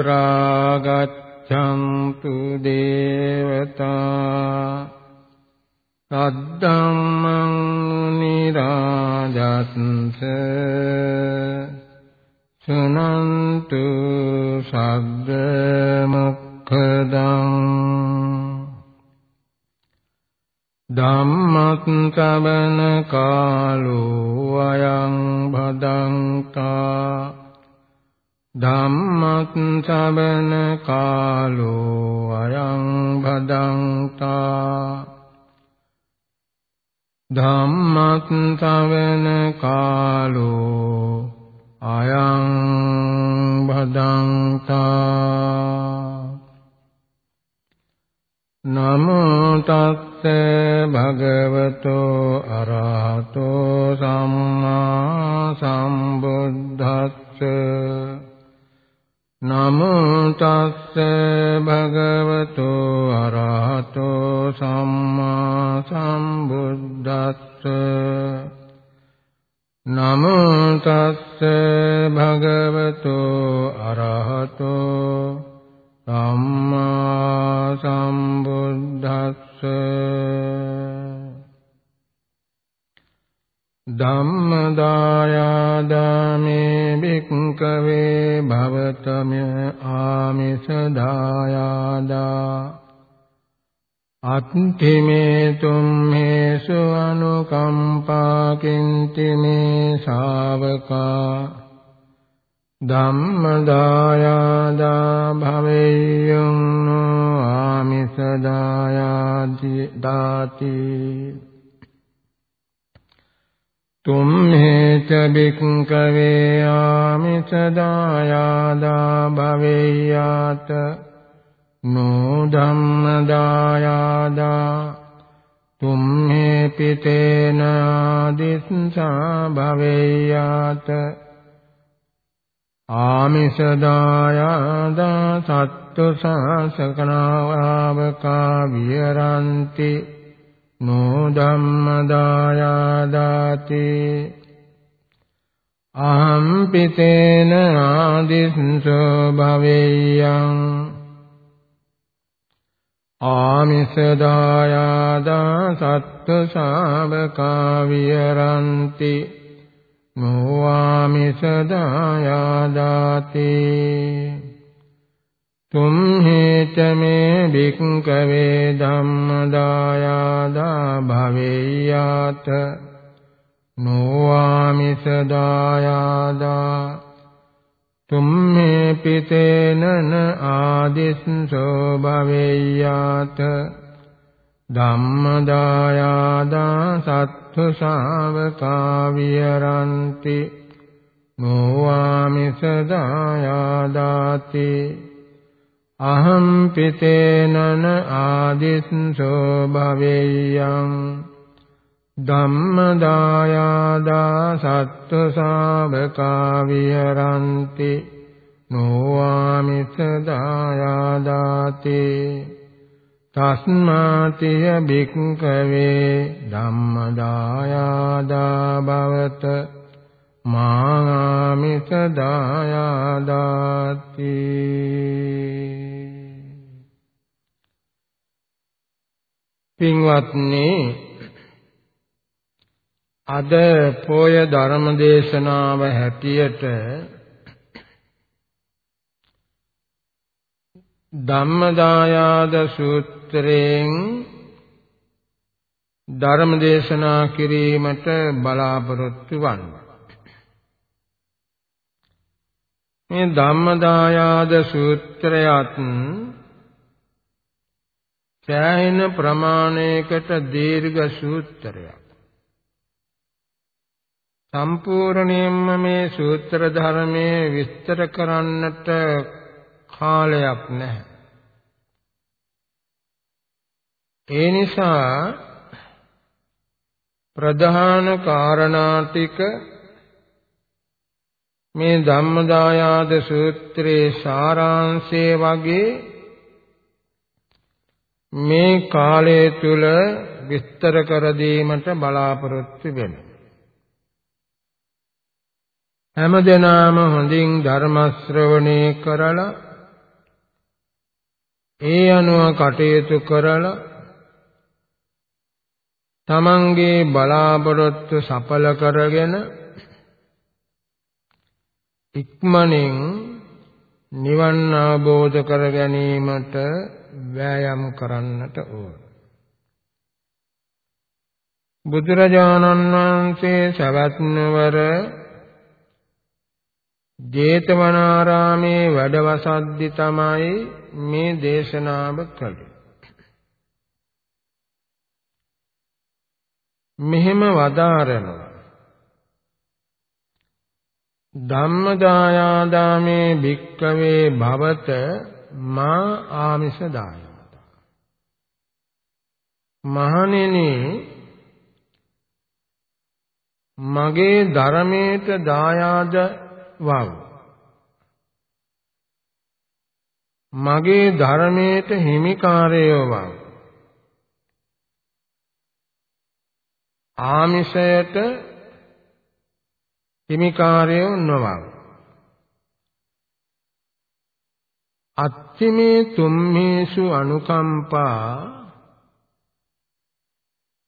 පුත්‍රා දාති। තුම්හෙච බික්කවේ ආමිසදායාදා භවෙය්‍යාත නෝ ධම්මදායාදා තුම්හෙ පිතේන ආදිස්සා භවෙය්‍යාත ආමිසදායාදා සත්තු සාසකනාවකා විහරಂತಿ නෝ ධම්මදායාදාති අහම් පිතේන ආදිස්සෝ භවෙය්‍යං ආමිසදායාදා සත්තු ශාවකා විහරಂತಿ නෝ ආමිසදායාදාති තුම්හෙත මේ භික්කවේ ධම්මදායාදා භවෙය්‍යාත නොආමිසදායාදා තුම්මේ පිතේනන ආදිස්සෝ භවෙය්‍යාත ධම්මදායාදා සත්තු ශාවකා විහරಂತಿ නොආමිසදායාදාති අහම් පිතේනන ආදිස්සෝ භවෙය්‍යං ධම්මදායාදා සත්තු ශාවකා විහරಂತಿ නොආමිසදායාදාති තස්මාතිය භික්ඛවේ ධම්මදායාදා භවත මාමිත දායාදාති. පින්වත්නි අද පොය ධර්ම දේශනාව හැටියට ධම්මදායාද සූත්‍රයෙන් ධර්ම දේශනා කිරීමට බලාපොරොත්තු වන්නේ මේ ධම්මදායාද සූත්‍රයත් සෑහෙන ප්‍රමාණයකට දීර්ඝ සූත්‍රයක්. සම්පූර්ණයෙන්ම මේ සූත්‍ර ධර්මයේ විස්තර කරන්නට කාලයක් නැහැ. ඒ නිසා ප්‍රධාන කාරණා ටික මේ ධම්මදායාද සූත්‍රයේ සාරාංශය වගේ මේ කාලය තුල විස්තර කර දීමට බලාපොරොත්තු වෙනවා. හැමදෙනාම හොඳින් ධර්ම ශ්‍රවණය කරලා ඒ අනුව කටයුතු කරලා තමන්ගේ බලාපොරොත්තු සඵල කරගෙන ඉක්මනින් නිවන් අවබෝධ කර ගැනීමට වෑයම් කරන්නට ඕන. බුදුරජාණන් වහන්සේ සවැත් නුවර ජේතවනාරාමේ වැඩවසද්දි තමයි මේ දේශනාව කළේ. මෙහෙම වදාරනවා ධම්මදායාදාමේ භික්කවේ භවත මා ආමිෂ දායාදා මහණෙනි මගේ ධර්මයට දායාද වව්. මගේ ධර්මයට හිමිකාරයෝ වව්. ආමිෂයට හිමිකාරයෝ නොවව්. අත්තිමේ තුම්මේසු අනුකම්පා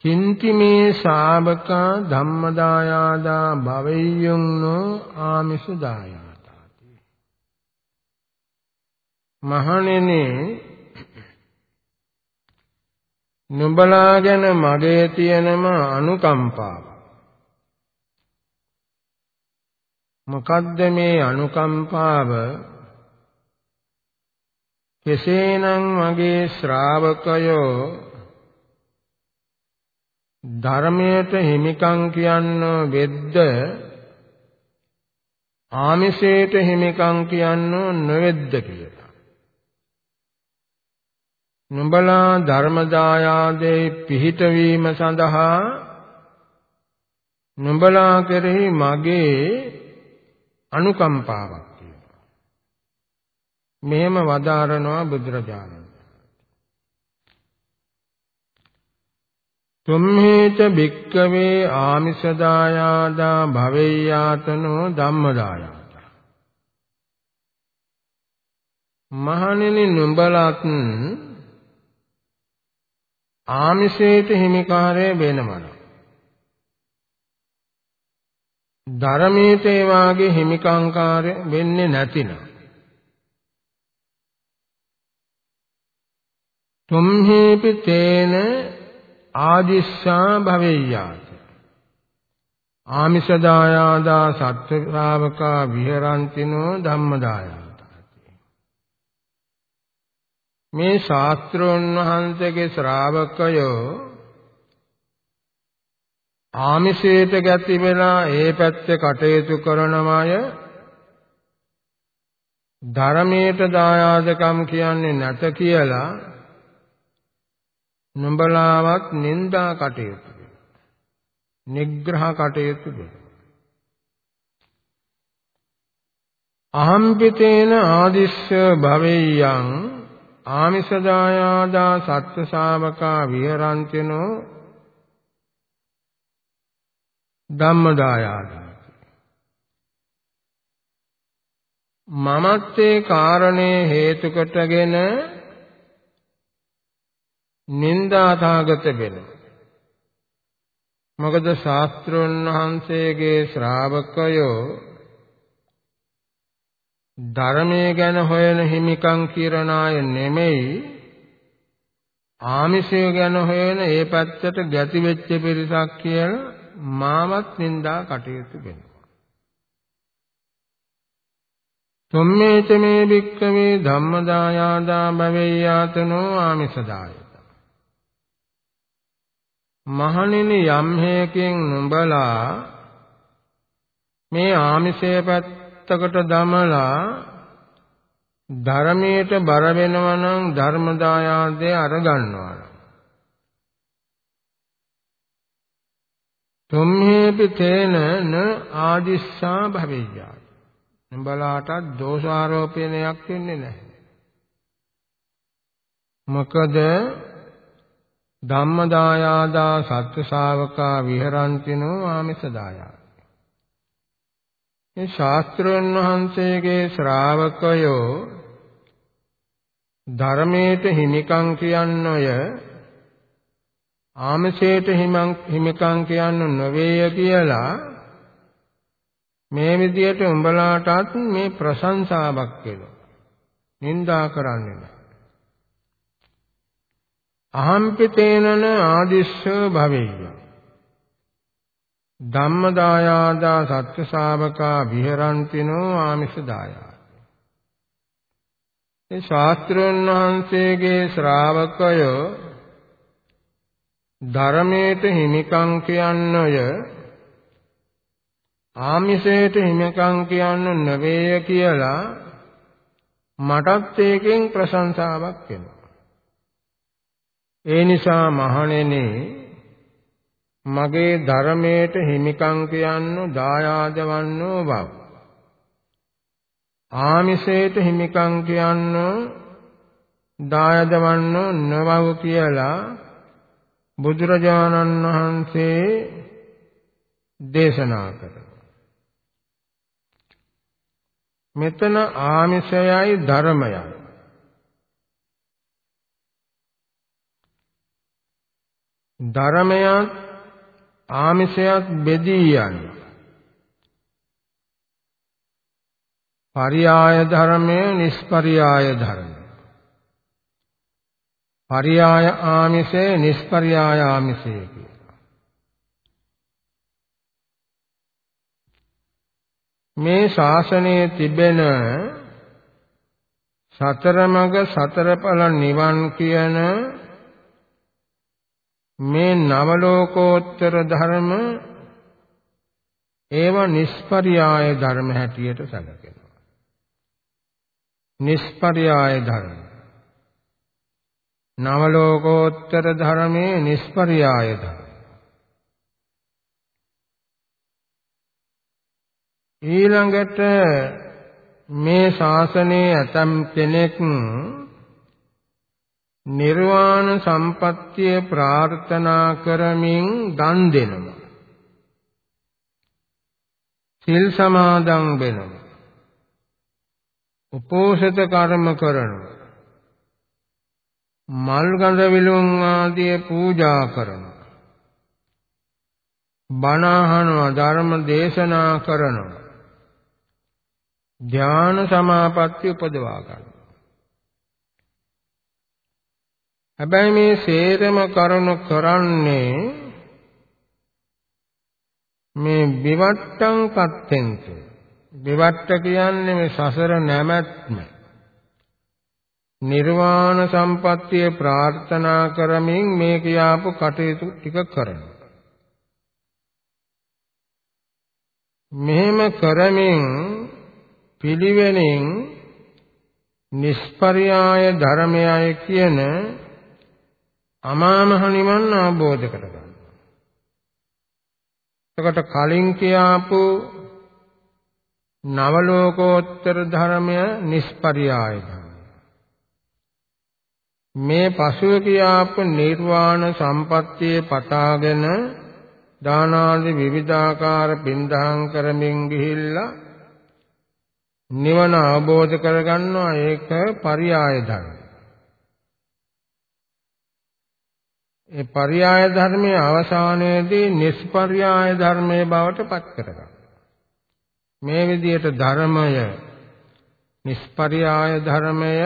චින්තිමේ ශාවකා ධම්මදායාදා භවෙය්‍යුන්නෝ ආමිසු දායාතාති මහණෙනි නුඹලා ගැන මගේ තියෙනම අනුකම්පාව. මොකද්ද මේ අනුකම්පාව? කෙසේනම් මගේ ශ්‍රාවකයෝ ධර්මයට හිමිකම් කියන්න වෙද්ද ආමිෂයට හිමිකම් කියන්න නොවෙද්ද කියලා. නුඹලා ධර්මදායාදේ පිහිටවීම සඳහා නුඹලා කෙරෙහි මගේ අනුකම්පාවක් තියෙනවා. මෙහෙම වදාරනවා බුදුරජාණන් තුම්හේච භික්කවේ ආමිෂදායාදා භවෙය්‍යාතනෝ ධම්මදායාදා. මහණෙනි නුඹලත් ආමිෂයට හිමිකාරය වෙනවන ධර්මයට ඒ වාගේ හිමිකංකාරය වෙන්නේ නැතිනම්. තුම්හේපි තේන ආදිස්සා භවෙය්‍යාති ආමිෂදායාදා සත්‍ය ශ්‍රාවකා විහරන්තිනෝ ධම්මදායාදාති. මේ ශාස්ත්‍රෝන් වහන්සේගේ ශ්‍රාවකයෝ ආමිෂයට ගැති වෙලා ඒ පැත්තේ කටයුතු කරනවය ධර්මයට දායාදකම් කියන්නේ නැත කියලා නුඹලාවත් නිന്ദා කටයුතු නිග්‍රහ කටයුතු අහම්පිතේන ආදිස්ස භවෙය්‍යං ආමිසදායාදා සත්‍ය ශාවකා විහරන්තිනෝ ධම්මදායාදා. මමත්තේ කාරණේ හේතු කොටගෙන නින්දාතාගත වෙනවා. මොකද ශාස්ත්‍රඥ වහන්සේගේ ශ්‍රාවකයෝ ධර්මයේ ගැන හොයන හිමිකම් කිරණ අය නෙමෙයි ආමිෂය ගැන හොයන ඒ පැත්තට ගැති වෙච්ච පිරිසක් කියලා මාවත් නින්දා කටයුතු වෙනවා. තුම්මේච මේ භික්කවේ ධම්මදායාදා භවෙය්‍යාතනෝ ආමිෂදාය මහණෙනි යම් හේකින් නුඹලා මේ ආමිෂය පැත්තකට දමලා ධර්මයට බර වෙනවා නම් ධර්ම දායාදේ අරගන්නවා. තුම්හේපි තේන න ආදිස්සා භවෙය්‍යා. නුඹලාට දෝෂාරෝපණයක් වෙන්නේ නැහැ. මොකද ධම්මදායාදා සත්‍ය ශාවකා විහරන්තිනෝ ආමිස දායාද මේ ශාස්ත්‍රඥ වහන්සේගේ ශ්‍රාවකයෝ ධර්මයට හිමිකම් කියන්නය ආමසයට හිමිකම් කියන්න නොවේය කියලා මේ විදියට උඹලාටත් මේ ප්‍රශංසාවක් කියලා නින්දා කරන්නේ නැහැ. අහම්පිතේනන ආදිස්ස භවෙය්‍ය. ධම්මදායාදා සත්‍ය ශාවකා විහරන්තිනෝ ආමිෂ දායා. ඒ ශාස්ත්‍රඥ වහන්සේගේ ශ්‍රාවකයෝ ධර්මයට හිමිකම් කියන්නය ආමිෂයට හිමිකම් කියන්න නෙවෙයි කියලා මටත් ඒකෙන් ප්‍රශංසාවක් වෙනවා. ඒ නිසා මහණෙනි මගේ ධර්මයට හිමිකම් කියන්නු දායාද වන්නෝ බව. ආමිෂයට හිමිකම් කියන්නු දායාද වන්නෝ නවව කියලා බුදුරජාණන් වහන්සේ දේශනා කළා. මෙතන ආමිෂයයි ධර්මයයි ධර්මයත් ආමිෂයත් බෙදී යනවා. පරියාය ධර්මය නිෂ්පරියාය ධර්මය. පරියාය ආමිෂය නිෂ්පරියාය ආමිෂය කියලා. මේ ශාසනයේ තිබෙන සතර මඟ සතර ඵල නිවන් කියන මේ නවලෝකෝත්තර ධර්ම ඒව නිස්පරියාය ධර්ම හැටියට සැලකෙනවා. නිස්පරියාය ධර්ම. නවලෝකෝත්තර ධර්මයේ නිස්පරියාය ධර්ම. ඊළඟට මේ ශාසනයේ ඇතම් කෙනෙක් නිර්වාණ සම්පත්තිය ප්‍රාර්ථනා කරමින් දන් දෙනවා. සිල් සමාදන් වෙනවා. උපෝසත කර්ම කරනවා. මල් ගඳ විලුම් ආදී පූජා කරනවා. බණ අහනවා ධර්ම දේශනා කරනවා. ධ්‍යාන සමාපatti උපදවා ගන්නවා. හැබැයි මේ සේරම කරුණු කරන්නේ මේ විවට්ටං කත්තෙන්ත විවට්ට කියන්නේ මේ සසර නැමැත්ම. නිර්වාණ සම්පත්තිය ප්‍රාර්ථනා කරමින් මේ කියාපු කටයුතු ටික කරනවා. මෙහෙම කරමින් පිළිවෙලින් නිස්පර්යාය ධර්මයයි කියන අමා මහ නිවන් අවබෝධ කරගන්න. එතකොට කලින් කියාපු නවලෝකෝත්තර ධර්මය නිස්පරියාය මේ පසුව කියාපු නිර්වාණ සම්පත්තියේ පතාගෙන දානාදී විවිධාකාර පින්දහම් කරමින් ගිහිල්ලා නිවන අවබෝධ කරගන්නවා ඒක පරියාය ධර්ම. ඒ පర్యాయ ධර්මයේ අවසානයේදී නිෂ්පర్యాయ ධර්මයේ බවට පත් කරගන්න. මේ විදිහට ධර්මය නිෂ්පర్యాయ ධර්මය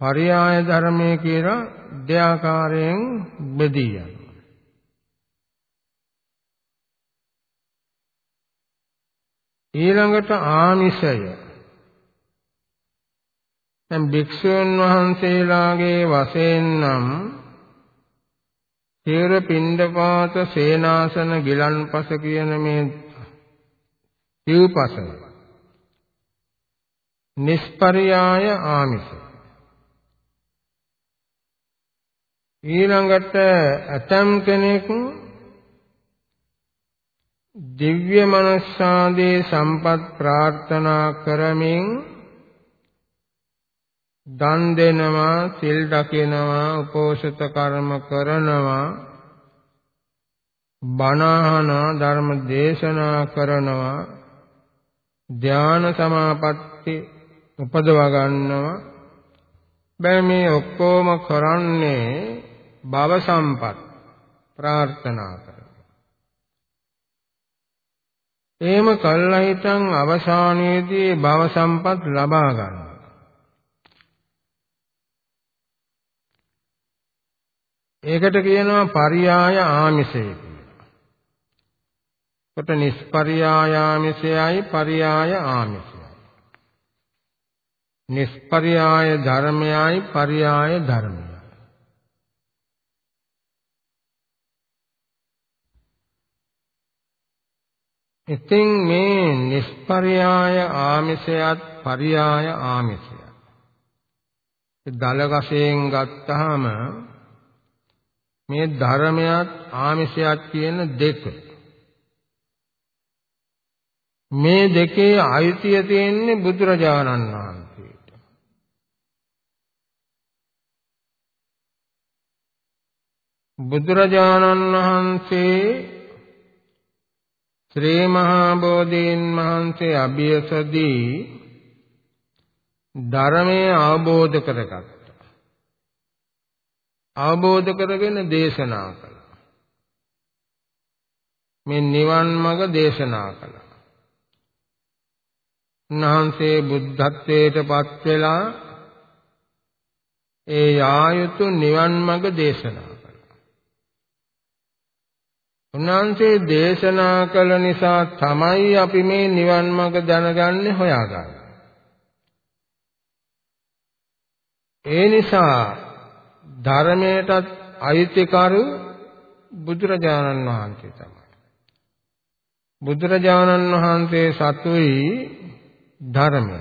පర్యాయ ධර්මය කියලා දෙආකාරයෙන් බෙදී යනවා. ඊළඟට ආමිෂය දැන් භික්ෂුන් වහන්සේලාගේ වශයෙන් නම් තේර පිණ්ඩපාත සේනාසන ගිලන්පස කියන මේ සිව්පස. නිස්පරියාය ආමිස. ඊළඟට ඇතම් කෙනෙක් දිව්‍ය මනස්සාදී සම්පත් ප්‍රාර්ථනා කරමින් දන් දෙනවා, සිල් රකිනවා, උපෝසත කර්ම කරනවා, බණ ධර්ම දේශනා කරනවා, ධාන සමාපatti උපදවා ගන්නවා. බෑ මේ ඔක්කොම කරන්නේ භව සම්පත් ප්‍රාර්ථනා කරනවා. එහෙම කළා හිටන් අවසානයේදී භව සම්පත් ලබා ගන්නවා. ඒකට කියනවා පරියාය ආමිෂය කියලා. කොට නිස්පරියාය ආමිෂයයි පරියාය ආමිෂයයි. නිස්පරියාය ධර්මයයි පරියාය ධර්මයයි. ඉතින් මේ නිස්පරියාය ආමිෂයත් පරියාය ආමිෂයත් දල වශයෙන් ගත්තාම මේ ධර්මයක් ආමිෂයක් කියන දෙක. මේ දෙකේ අයිතිය තියෙන්නේ බුදුරජාණන් වහන්සේට. බුදුරජාණන් වහන්සේ ශ්‍රී මහා බෝධීන් වහන්සේ අභියසදී ධර්මයේ අවබෝධ කරගත්තා. අවබෝධ කරගෙන දේශනා කළා. මේ නිවන් මඟ දේශනා කළා. උන්වහන්සේ බුද්ධත්වයට පත් වෙලා ඒ යායුතු නිවන් මඟ දේශනා කළා. උන්වහන්සේ දේශනා කළ නිසා තමයි අපි මේ නිවන් මඟ දැනගන්නේ හොයාගන්නේ. ඒ නිසා ධර්මයටත් අයිතිකරු බුදුරජාණන් වහන්සේ තමයි. බුදුරජාණන් වහන්සේ සතුයි ධර්මය.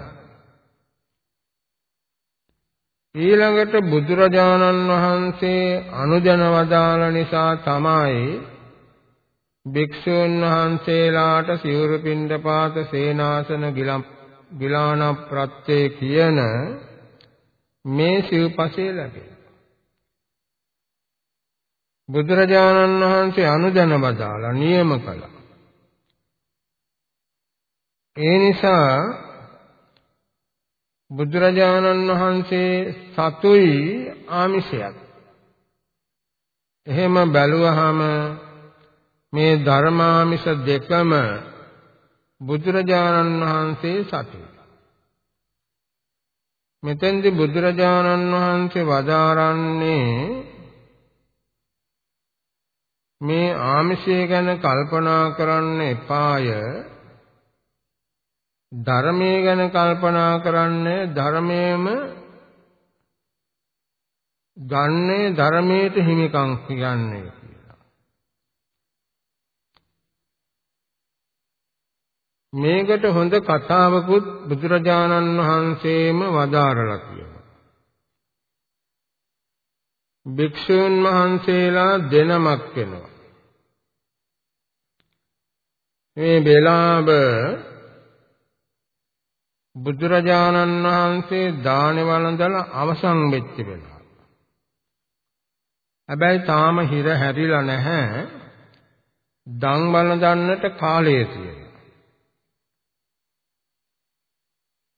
ඊළඟට බුදුරජාණන් වහන්සේ අනුජන වදාළ නිසා තමයි භික්ෂුන් වහන්සේලාට සිවුරු පින්ඩපාත සේනාසන ගිලාන ප්‍රත්‍යේ කියන මේ සිව්පසේ ලැබෙන්නේ. බුදුරජාණන් වහන්සේ අනුදැන බදාලා නියම කළා. ඒ නිසා බුදුරජාණන් වහන්සේ සතුයි ආමිෂයක්. එහෙම බැලුවහම මේ ධර්මාමිෂ දෙකම බුදුරජාණන් වහන්සේ සතුයි. මෙතෙන්දි බුදුරජාණන් වහන්සේ වදාරන්නේ මේ ආමිෂය ගැන කල්පනා කරන්න එපාය ධර්මයේ ගැන කල්පනා කරන්න ධර්මයේම ගන්නේ ධර්මයට හිමිකම් කියන්නේ කියලා. මේකට හොඳ කතාවකුත් බුදුරජාණන් වහන්සේම වදාරලා තියෙනවා. භික්ෂුන් වහන්සේලා දෙනමක් වෙනවා. මේ බෙලාඹ බුදුරජාණන් වහන්සේ දානේ වළඳලා අවසන් වෙච්ච වෙලාව. හැබැයි තාම හිර හැරිලා නැහැ. දන් වළඳන්නට කාලය තියෙනවා.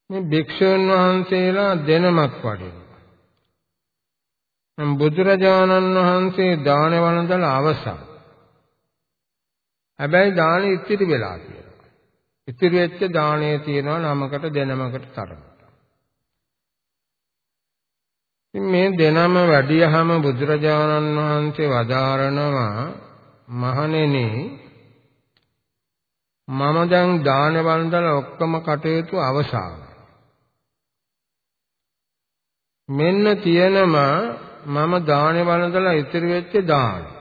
මේ භික්ෂුන් වහන්සේලා දෙනමක් වඩිනවා. බුදුරජාණන් වහන්සේ දානේ වළඳලා අවසන්. හැබැයි දානෙ ඉතිරි වෙලා තියෙනවා. ඉතිරි වෙච්ච දාණය තියෙනවා නමකට දෙනමකට තරමට. ඉතින් මේ දෙනම වැඩියහම බුදුරජාණන් වහන්සේ වදාරනවා මහණෙනි මම දැන් දාන වන්දලා ඔක්කොම කටයුතු අවසන්. මෙන්න තියෙනම මම දාන වන්දලා ඉතිරි වෙච්ච දාන.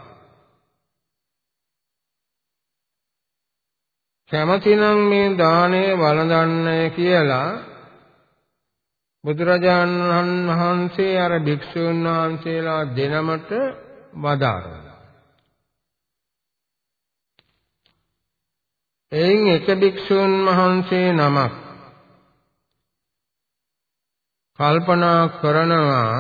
කැමතිනම් මේ දාණය වළඳන්නේ කියලා බුදුරජාණන් වහන්සේ අර භික්ෂුන් වහන්සේලා දෙනමට වදාරනවා. එයින් එක භික්ෂුන් වහන්සේ නමක් කල්පනා කරනවා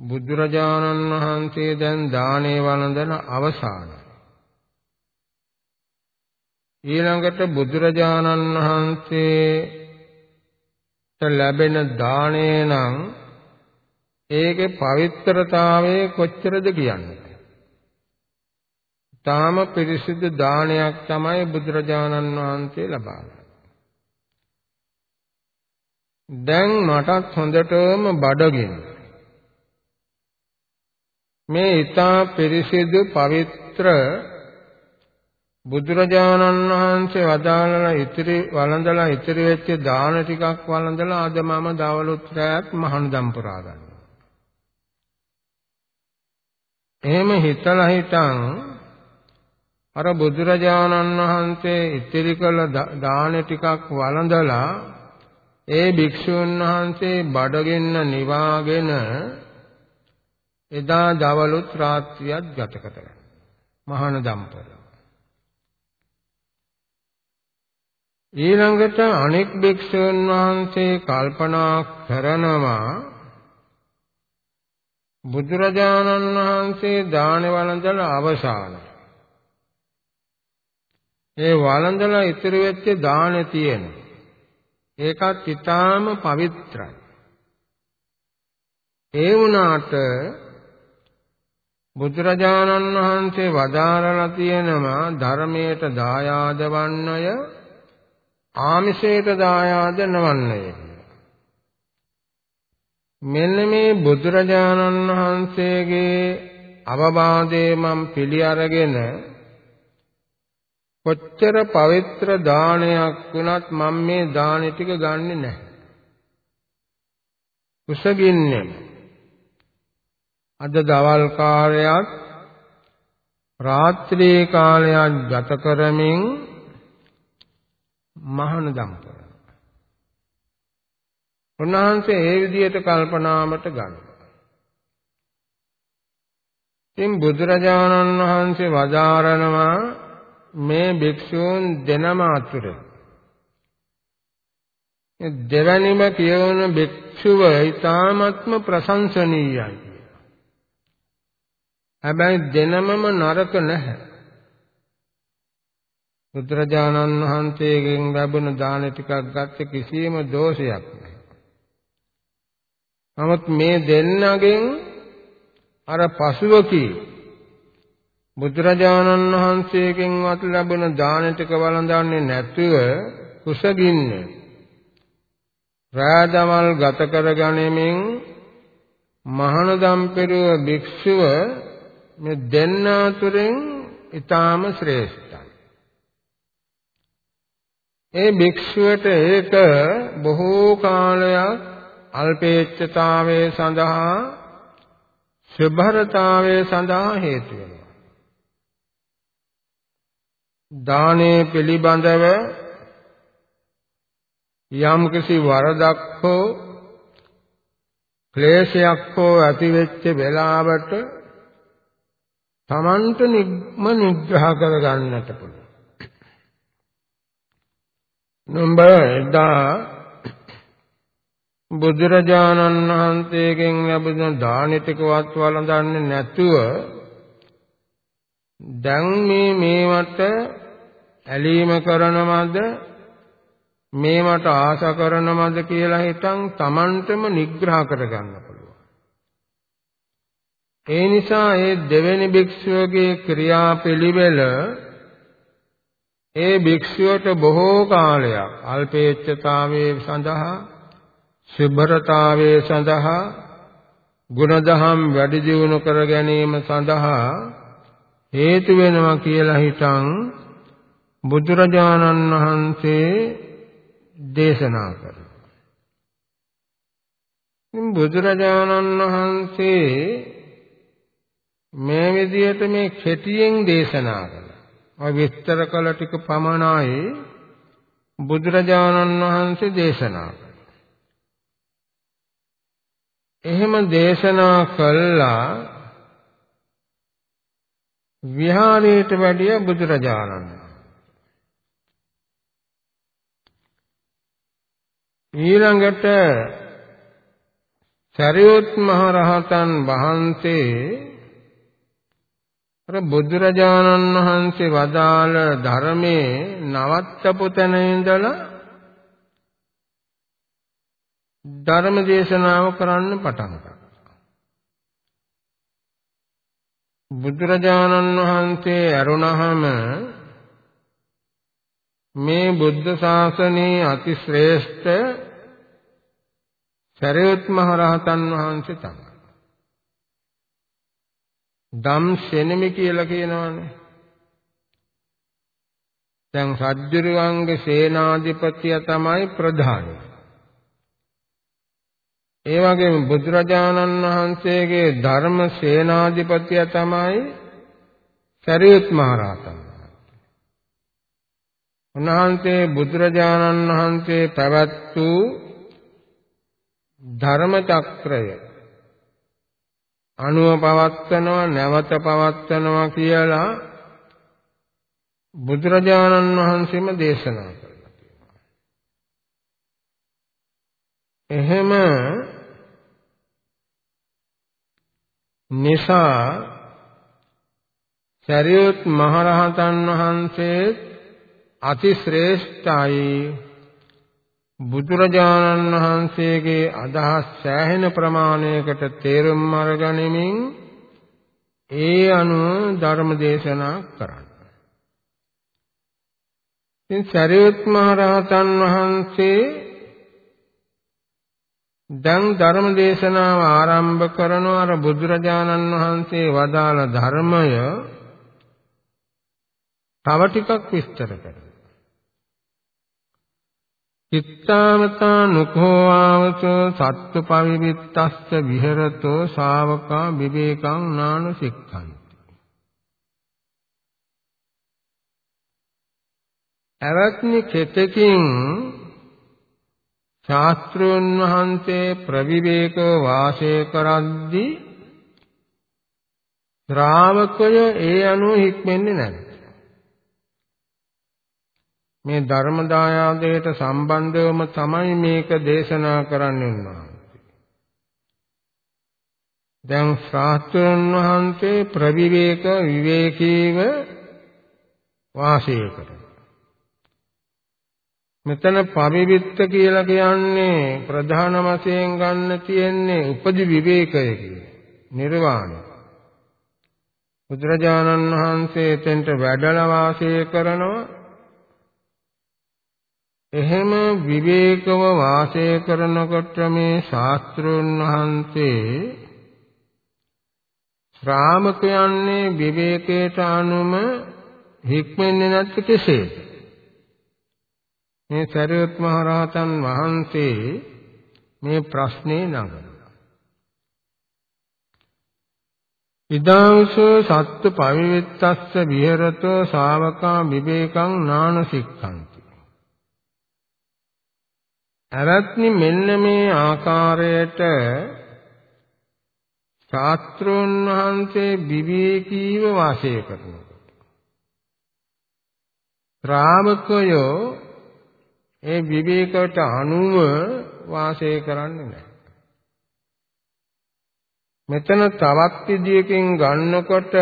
බුදුරජාණන් වහන්සේ දැන් දානේ වළඳන අවසානයි. ඊළඟට බුදුරජාණන් වහන්සේට ලැබෙන දානේ නම් ඒකේ පවිත්‍රතාවය කොච්චරද කියන්නේ. තාම පිරිසිදු දානයක් තමයි බුදුරජාණන් වහන්සේ ලබාගන්නේ. දැන් මටත් හොඳටම බඩගින්න. මේ ඊතා පිරිසිදු පවිත්‍ර බුදුරජාණන් වහන්සේ වදාළලා ඉතිරි වළඳලා ඉතිරි වෙච්ච දාන ටිකක් වළඳලා අද මම දවලුත් රැත් මහණදම් පුරා ගන්නවා. එහෙම හිතලා හිටන් අර බුදුරජාණන් වහන්සේ ඉතිරි කළ දාන ටිකක් වළඳලා ඒ භික්ෂුන් වහන්සේ බඩගින්න නිවාගෙන එදා දවලුත් රාත්‍රියත් ගත කරා. මහානදම් පෙර. ඊළඟට අනෙක් භික්ෂුන් වහන්සේ කල්පනා කරනවා බුදුරජාණන් වහන්සේ දාන වළඳලා අවසానයි. ඒ වළඳලා ඉතුරු වෙච්ච දානේ තියෙන. ඒකත් ඊටාම පවිත්‍රායි. ඒ වුණාට බුදුරජාණන් වහන්සේ වදාරලා තියෙනවා ධර්මයට දායාද වන්නය ආමිෂයට දායාද නොවන්නය මෙන්න මේ බුදුරජාණන් වහන්සේගේ අවවාදේ මම පිළි අරගෙන කොච්චර පවිත්‍ර දානයක් වුණත් මම මේ දානෙ ටික ගන්නෙ නැහැ. කුසගින්නේ අද දවල් කාලයක් රාත්‍රී කාලයක් ගත කරමින් මහානදම් කරනවා. උන්වහන්සේ ඒ විදිහට කල්පනාමට ගන්නවා. ඉතින් බුදුරජාණන් වහන්සේ වදාරනවා මේ භික්ෂූන් දෙනම අතුර දෙවැනිම කියවන භික්ෂුව ඊ타ත්ම ප්‍රශංසනීයයි. හැබැයි දෙනමම නරක නැහැ. බුදුරජාණන් වහන්සේගෙන් ලැබුණ දාන ටිකක් ගත්ත කිසියම් දෝෂයක් නැහැ. නමුත් මේ දෙන්නගෙන් අර පසුව කී බුදුරජාණන් වහන්සේගෙන්වත් ලැබෙන දාන ටික වළඳන්නේ නැතුව කුසගින්න රාදමල් ගත කර ගනිමින් මහානදම් පෙරුව භික්ෂුව මේ දෙන්න අතුරෙන් ඊටාම ශ්‍රේෂ්ඨයි. ඒ භික්ෂුවට ඒක බොහෝ කාලයක් අල්පේච්ඡතාවයේ සඳහා සුභරතාවයේ සඳහා හේතු වෙනවා. දානේ පිළිබඳව යම්කිසි වරදක් හෝ ක්ලේශයක් හෝ ඇති වෙච්ච වෙලාවට Tamanට නිග්ම නිග්‍රහ කර ගන්නට පුළුවන්. නම්බර එදා බුදුරජාණන් වහන්සේගෙන් ලැබුණ දානෙටිකවත් වළඳන්නේ නැතුව දැන් මේ මේවට ඇලීම කරනවද මේවට ආශ කරනවද කියලා හිතන් Tamanටම නිග්‍රහ කරගන්න පුළුවන්. ඒ නිසා ඒ දෙවෙනි භික්ෂුවගේ ක්‍රියාපිළිවෙල ඒ භික්ෂුවට බොහෝ කාලයක් අල්පේච්ඡතාවයේ සඳහා සුභරතාවයේ සඳහා ගුණදහම් වැඩි දියුණු කර ගැනීම සඳහා හේතු වෙනවා කියලා හිතන් බුදුරජාණන් වහන්සේ දේශනා කරනවා. ඉතින් බුදුරජාණන් වහන්සේ මේ විදිහට මේ කෙටියෙන් දේශනා කළා. ඔය විස්තර කළ ටික පමණයි බුදුරජාණන් වහන්සේ දේශනා කළා. එහෙම දේශනා කළා විහාරයට වැඩිය බුදුරජාණන් ඊළඟට සරියුත් මහ රහතන් වහන්සේ අර බුදුරජාණන් වහන්සේ වදාළ ධර්මයේ නවත්තපු තැන ඉඳලා ධර්ම දේශනාව කරන්න පටන් ගත්තා. බුදුරජාණන් වහන්සේ අරුණහම මේ බුද්ධ ශාසනයේ අති ශ්‍රේෂ්ඨ සරියුත් මහ රහතන් වහන්සේ තමයි. ධම් සෙනෙමි කියලා කියනවනේ. දැන් සජ්ජුරුවන්ගේ සේනාධිපතිය තමයි ප්‍රධානී. ඒ වගේම බුදුරජාණන් වහන්සේගේ ධර්ම සේනාධිපතිය තමයි සරියුත් මහ රහතන් උන්වහන්සේ බුදුරජාණන් වහන්සේ පැවැත් වූ ධර්ම චක්‍රය අනුව පවත්වනවා නැවත පවත්වනවා කියලා බුදුරජාණන් වහන්සේම දේශනා කළා තියෙනවා. එහෙම නිසා සරියුත් මහරහතන් වහන්සේ අති ශ්‍රේෂ්ඨයි බුදුරජාණන් වහන්සේගේ අදහස් සෑහෙන ප්‍රමාණයකට තේරුම් අරගනිමින් ඒ අනුව ධර්ම දේශනා කරන්න. ඉතින් සරියුත් මහ රහතන් වහන්සේ දැන් ධර්ම දේශනාව ආරම්භ කරන අර බුදුරජාණන් වහන්සේ වදාළ ධර්මය තව ටිකක් විස්තර කරනවා. චිත්තාවතා නුකෝ ආවසෝ සත්තු පවිවිත්තස්ස විහෙරතෝ ශාවකා විවේකං නාන සික්ඛන්ති. අවත්නි කෙතකින් ශාස්ත්‍රෝන් වහන්සේ ප්‍රවිවේකව වාසය කරද්දී ශ්‍රාවකය ඒ අනුව හික්මෙන්නේ නැහැ මේ ධර්ම දායාදයට සම්බන්ධවම තමයි මේක දේශනා කරන්න උන්වහන්සේ. දැන් ශාස්ත්‍රඥ වහන්සේ ප්‍රවිවේක විවේකීව වාසය කරනවා. මෙතන පවිවිත්ත කියලා කියන්නේ ප්‍රධාන වශයෙන් ගන්න තියෙන්නේ උපදි විවේකය කියන නිර්වාණය. බුදුරජාණන් වහන්සේ එතෙන්ට වැඩලා වාසය කරනවා එහෙම විවේකව වාසය කරනකොට මේ ශාස්ත්‍රඥ වහන්සේ ශ්‍රාමකයන්නේ විවේකයට අනුම හික්මෙන්නේ නැත්te කෙසේද මේ සරියුත් මහ රහතන් වහන්සේ මේ ප්‍රශ්නේ නගනවා. ඉදාංශෝ සත්තු පවිවිත්තස්ස විහෙරතෝ ශාවකා විවේකං නාන සික්ඛන්ති ඇවත්නි මෙන්න මේ ආකාරයට ශාස්ත්‍රෝන් වහන්සේ විවේකීව වාසය කරනකොට ශ්‍රාවකයෝ ඒ විවේකයට අනුව වාසය කරන්නේ නැහැ. මෙතන තවත් විදියකින් ගන්නකොට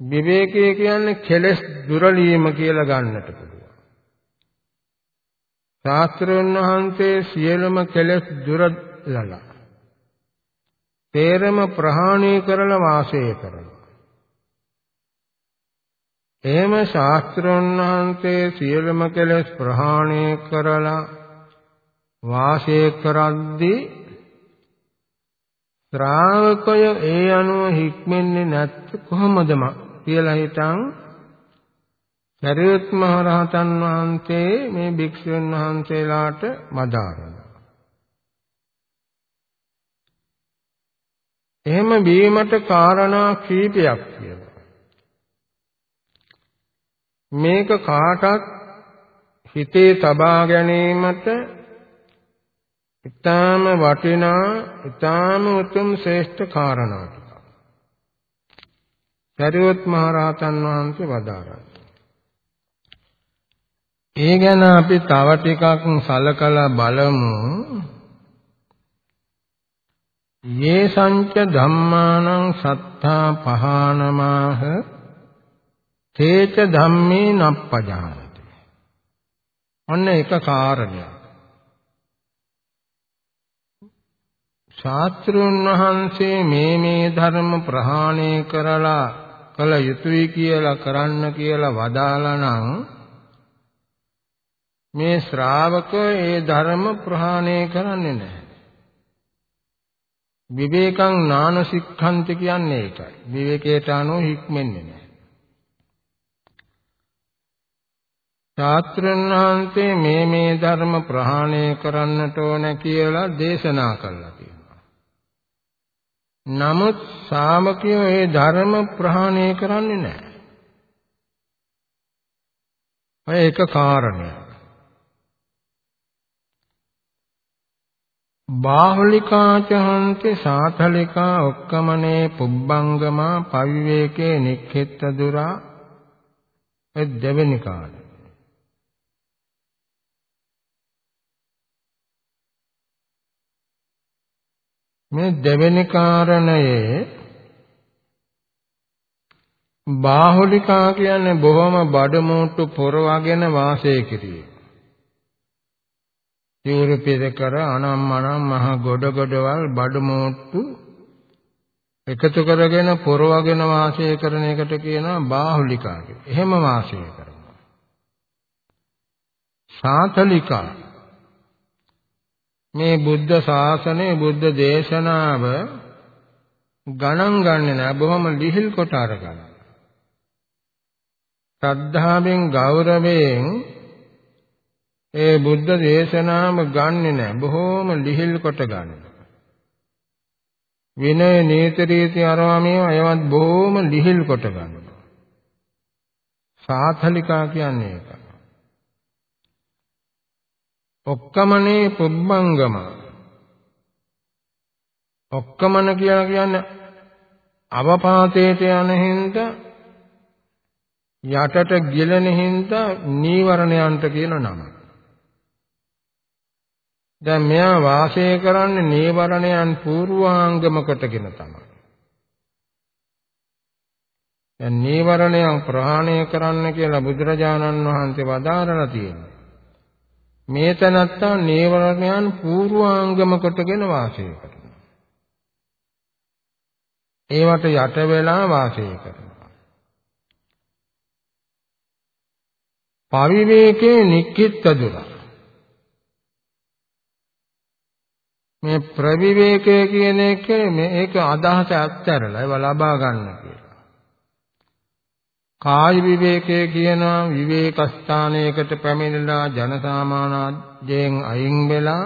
විවේකය කියන්නේ කෙලෙස් දුරලීම කියලා ගන්නට පුළුවන්. ශාස්ත්‍රඥ වහන්සේ සියලුම කෙලෙස් දුරලලා තේරම ප්‍රහාණය කරලා වාසය කරනවා. එහෙම ශාස්ත්‍රඥ වහන්සේ සියලුම කෙලෙස් ප්‍රහාණය කරලා වාසය කරද්දී ශ්‍රාවකය ඒ අනුව හික්මෙන්නේ නැත්te කොහොමද කියලා හිතන් සරියුත් මහ රහතන් වහන්සේ මේ භික්ෂුන් වහන්සේලාට මදාරනවා. එහෙම වීමට කාරණා කීපයක් කියනවා. මේක කාටත් හිතේ තබා ගැනීමට ඊටාම වටිනා ඊටාම උතුම් ශ්‍රේෂ්ඨ කාරණා ටිකක්. සරියුත් මහ රහතන් වහන්සේ වදාරා ඒ ගැන අපි තව ටිකක් සලකලා බලමු. යේ සංච ධම්මානං සත්තා පහනමාහ තේච ධම්මේ නප්පජානති. ඔන්න එක කාරණයක්. ශාස්ත්‍රුන් වහන්සේ මේ මේ ධර්ම ප්‍රහාණය කරලා කළ යුතුයි කියලා කරන්න කියලා වදාලා නම් මේ ශ්‍රාවක ඒ ධර්ම ප්‍රහාණය කරන්නේ නැහැ. විවේකං නානසික්ඛන්ති කියන්නේ ඒකයි. විවේකයට අනුව හික්මෙන්නේ නැහැ. ශාස්ත්‍රඥ වහන්සේ මේ මේ ධර්ම ප්‍රහාණය කරන්නට ඕන කියලා දේශනා කළා කියනවා. නමුත් ශාමකයෝ ඒ ධර්ම ප්‍රහාණය කරන්නේ නැහැ. ඔය එක කාරණයක්. බාහුලිකාචහන්ති සාතලිකා ඔක්කමනේ පුබ්බංගමා පවිවේකේ නික්ඛෙත්ත දුරා ඒ දෙවෙනි කාලේ. මේ දෙවෙනි කාරණයේ බාහුලිකා කියන්නේ බොහොම බඩමුට්ටු පොරවගෙන වාසය කිරීම. සිවුරු පෙරකර අනම්මනම් මහ ගොඩ ගොඩවල් බඩ මෝට්ටු එකතු කරගෙන පොරවගෙන වාසය කරන එකට කියනවා බාහුලිකා කියලා. එහෙම වාසය කරනවා. සාතලිකා මේ බුද්ධ ශාසනය බුද්ධ දේශනාව ගණන් ගන්නෙ නෑ බොහොම ලිහිල් කොට අරගන්න. ශ්‍රද්ධාවෙන් ගෞරවයෙන් ඒ බුද්ධ දේශනාව ගන්නෙ නැහැ. බොහෝම ලිහිල් කොට ගන්නවා. විනය නීති රීති අරවා මේවා ඒවත් බොහෝම ලිහිල් කොට ගන්නවා. සාතලිකා කියන්නේ ඒක. ඔක්කමනේ පුබ්බංගම. ඔක්කමන කියලා කියන්නේ අවපාතයට යන හින්දා යටට ගිලෙන හින්දා නීවරණයන්ට කියන නම. දැන් මෙයා වාසය කරන්නේ නීවරණයන් පූර්වාංගම කොටගෙන තමයි. දැන් නීවරණයන් ප්‍රහාණය කරන්න කියලා බුදුරජාණන් වහන්සේ වදාරලා තියෙනවා. මේ තනත්තා නීවරණයන් පූර්වාංගම කොටගෙන වාසය කරනවා. ඒවට යට වෙලා වාසය කරනවා. පවිවේකේ නික්කිට දුරා මේ ප්‍රවිවේකය කියන එක මේක අදහස ඇත්තරලා ඒව ලබා ගන්න කියලා. කාය විවේකය කියනවා විවේක ස්ථානයකට පැමිණලා ජනසාමාන්‍යයෙන් අයින් වෙලා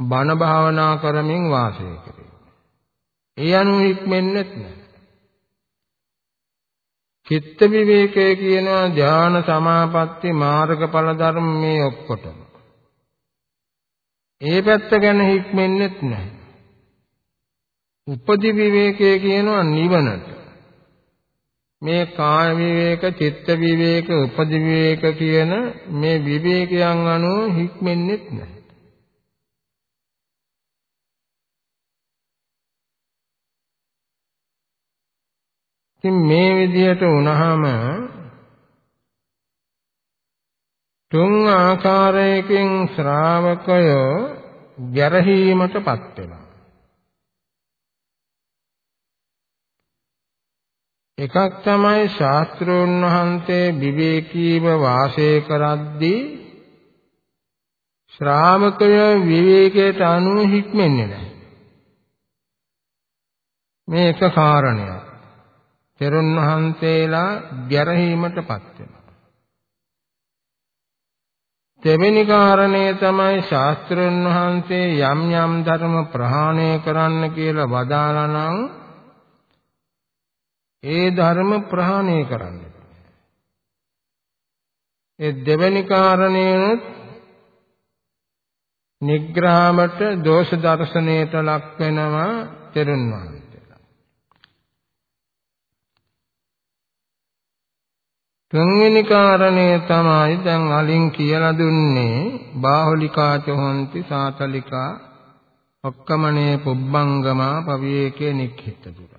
බණ භාවනා කරමින් වාසය කරේ. ඒ අනුව ඉක්මෙන්නෙත් නෑ. චිත්ත විවේකය කියනවා ධාන සමාපatti මාර්ගඵල ධර්ම මේ ඔක්කොටම. ඒ පැත්ත ගැන හික්මෙන්නෙත් නැහැ. උපදි විවේකයේ කියනවා නිවනට. මේ කාය විවේක, චිත්ත විවේක, උපදි විවේක කියන මේ විවේකයන් අනුව හික්මෙන්නෙත් නැහැ. ඉතින් මේ විදිහට වුණාම තුන් ආකාරයකින් ශ්‍රාවකයෝ ගැරහීමටපත් වෙනවා. එකක් තමයි ශාස්ත්‍රෝන් වහන්සේ විවේකීව වාසය කරද්දී ශ්‍රාවකය විවේකයට අනුව හික්මෙන්නේ නැහැ. මේ එක කාරණයක්. තෙරුන් වහන්සේලා ගැරහීමටපත් වෙනවා. දෙවෙනි කාරණය තමයි ශාස්ත්‍රඥ වහන්සේ යම් යම් ධර්ම ප්‍රහාණය කරන්න කියලා වදාලා නම් ඒ ධර්ම ප්‍රහාණය කරන්න. ඒ දෙවෙනි කාරණයනොත් නිග්‍රහමට දෝෂ දර්ශනයට ලක් වෙනවා තෙරුණා. තුන්වෙනි කාරණේ තමයි දැන් අලින් කියලා දුන්නේ බාහුලිකාච හොಂತಿ සාතලිකා ඔක්කමනේ පුබ්බංගමා පවියේකේ නික්ඛිත දුර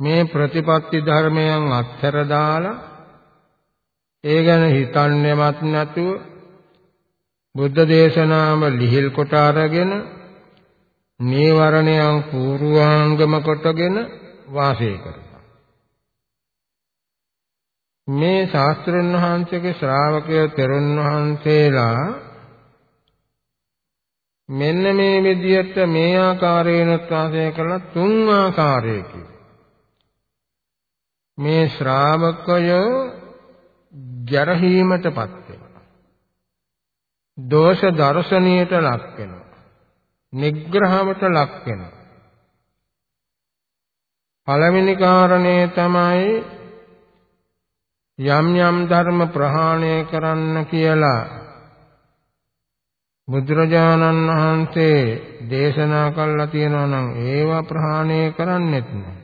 මේ ප්‍රතිපත්ති ධර්මයන් අත්හැර දාලා ඒ ගැන හිතන්නේවත් නැතුව බුද්ධ දේශනාව ලිහිල් කොට අරගෙන නීවරණයන් පූර්වාංගම කොටගෙන වාසය කරනවා. මේ ශාස්ත්‍රඥ වහන්සේගේ ශ්‍රාවකයෝ තෙරුන් වහන්සේලා මෙන්න මේ විදිහට මේ ආකාරයෙන් වාසය කළ තුන් ආකාරයකින් මේ ශ්‍රාවකය ජරහීමටපත් වෙනවා. දෝෂ දර්ශනීයට ලක් වෙනවා. නිග්‍රහවට ලක් වෙනවා. පළවෙනි කාරණේ තමයි යම් යම් ධර්ම ප්‍රහාණය කරන්න කියලා බුදුරජාණන් වහන්සේ දේශනා කළා තියෙනවා නම් ඒවා ප්‍රහාණය කරන්නෙත් නෑ.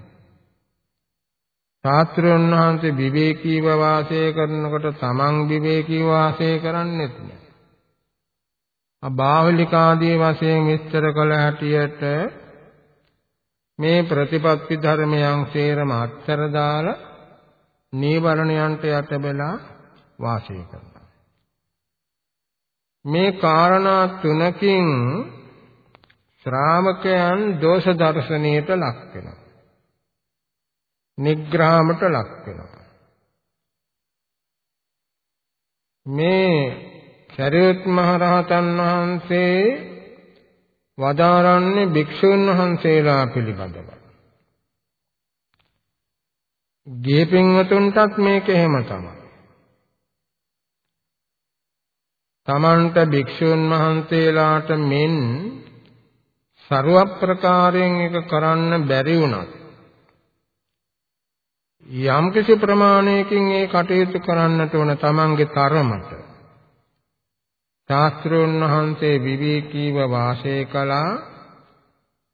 ශාස්ත්‍රඥ වහන්සේ විවේකීව වාසය කරනකොට තමන් විවේකීව වාසය කරන්නේත් නෑ. අබාහලිකාදී වශයෙන් විස්තර කළ හැටියට මේ ප්‍රතිපත්ති ධර්මයන් සේරම අත්තර දාලා නීවරණයන්ට යට වෙලා වාසය කරනවා. මේ කාරණා තුනකින් ශ්‍රාවකයන් දෝෂ දර්ශනයට ලක් වෙනවා. නිග්‍රහමට ලක් වෙනවා. මේ සරියුත් මහ රහතන් වහන්සේ වදාරන්නේ භික්ෂුන් වහන්සේලා පිළිබඳව. ගේ පින්වතුන්ටත් මේක එහෙම තමයි. තමන්ට භික්ෂුන් වහන්සේලාට මෙන් ਸਰව ප්‍රකාරයෙන් එක කරන්න බැරි වුණත් යම්කිසි ප්‍රමාණයකින් ඒ කටයුතු කරන්නට ඕන තමන්ගේ තරමට. ශාස්ත්‍රෝන් වහන්සේ විවේකීව වාසය කළා.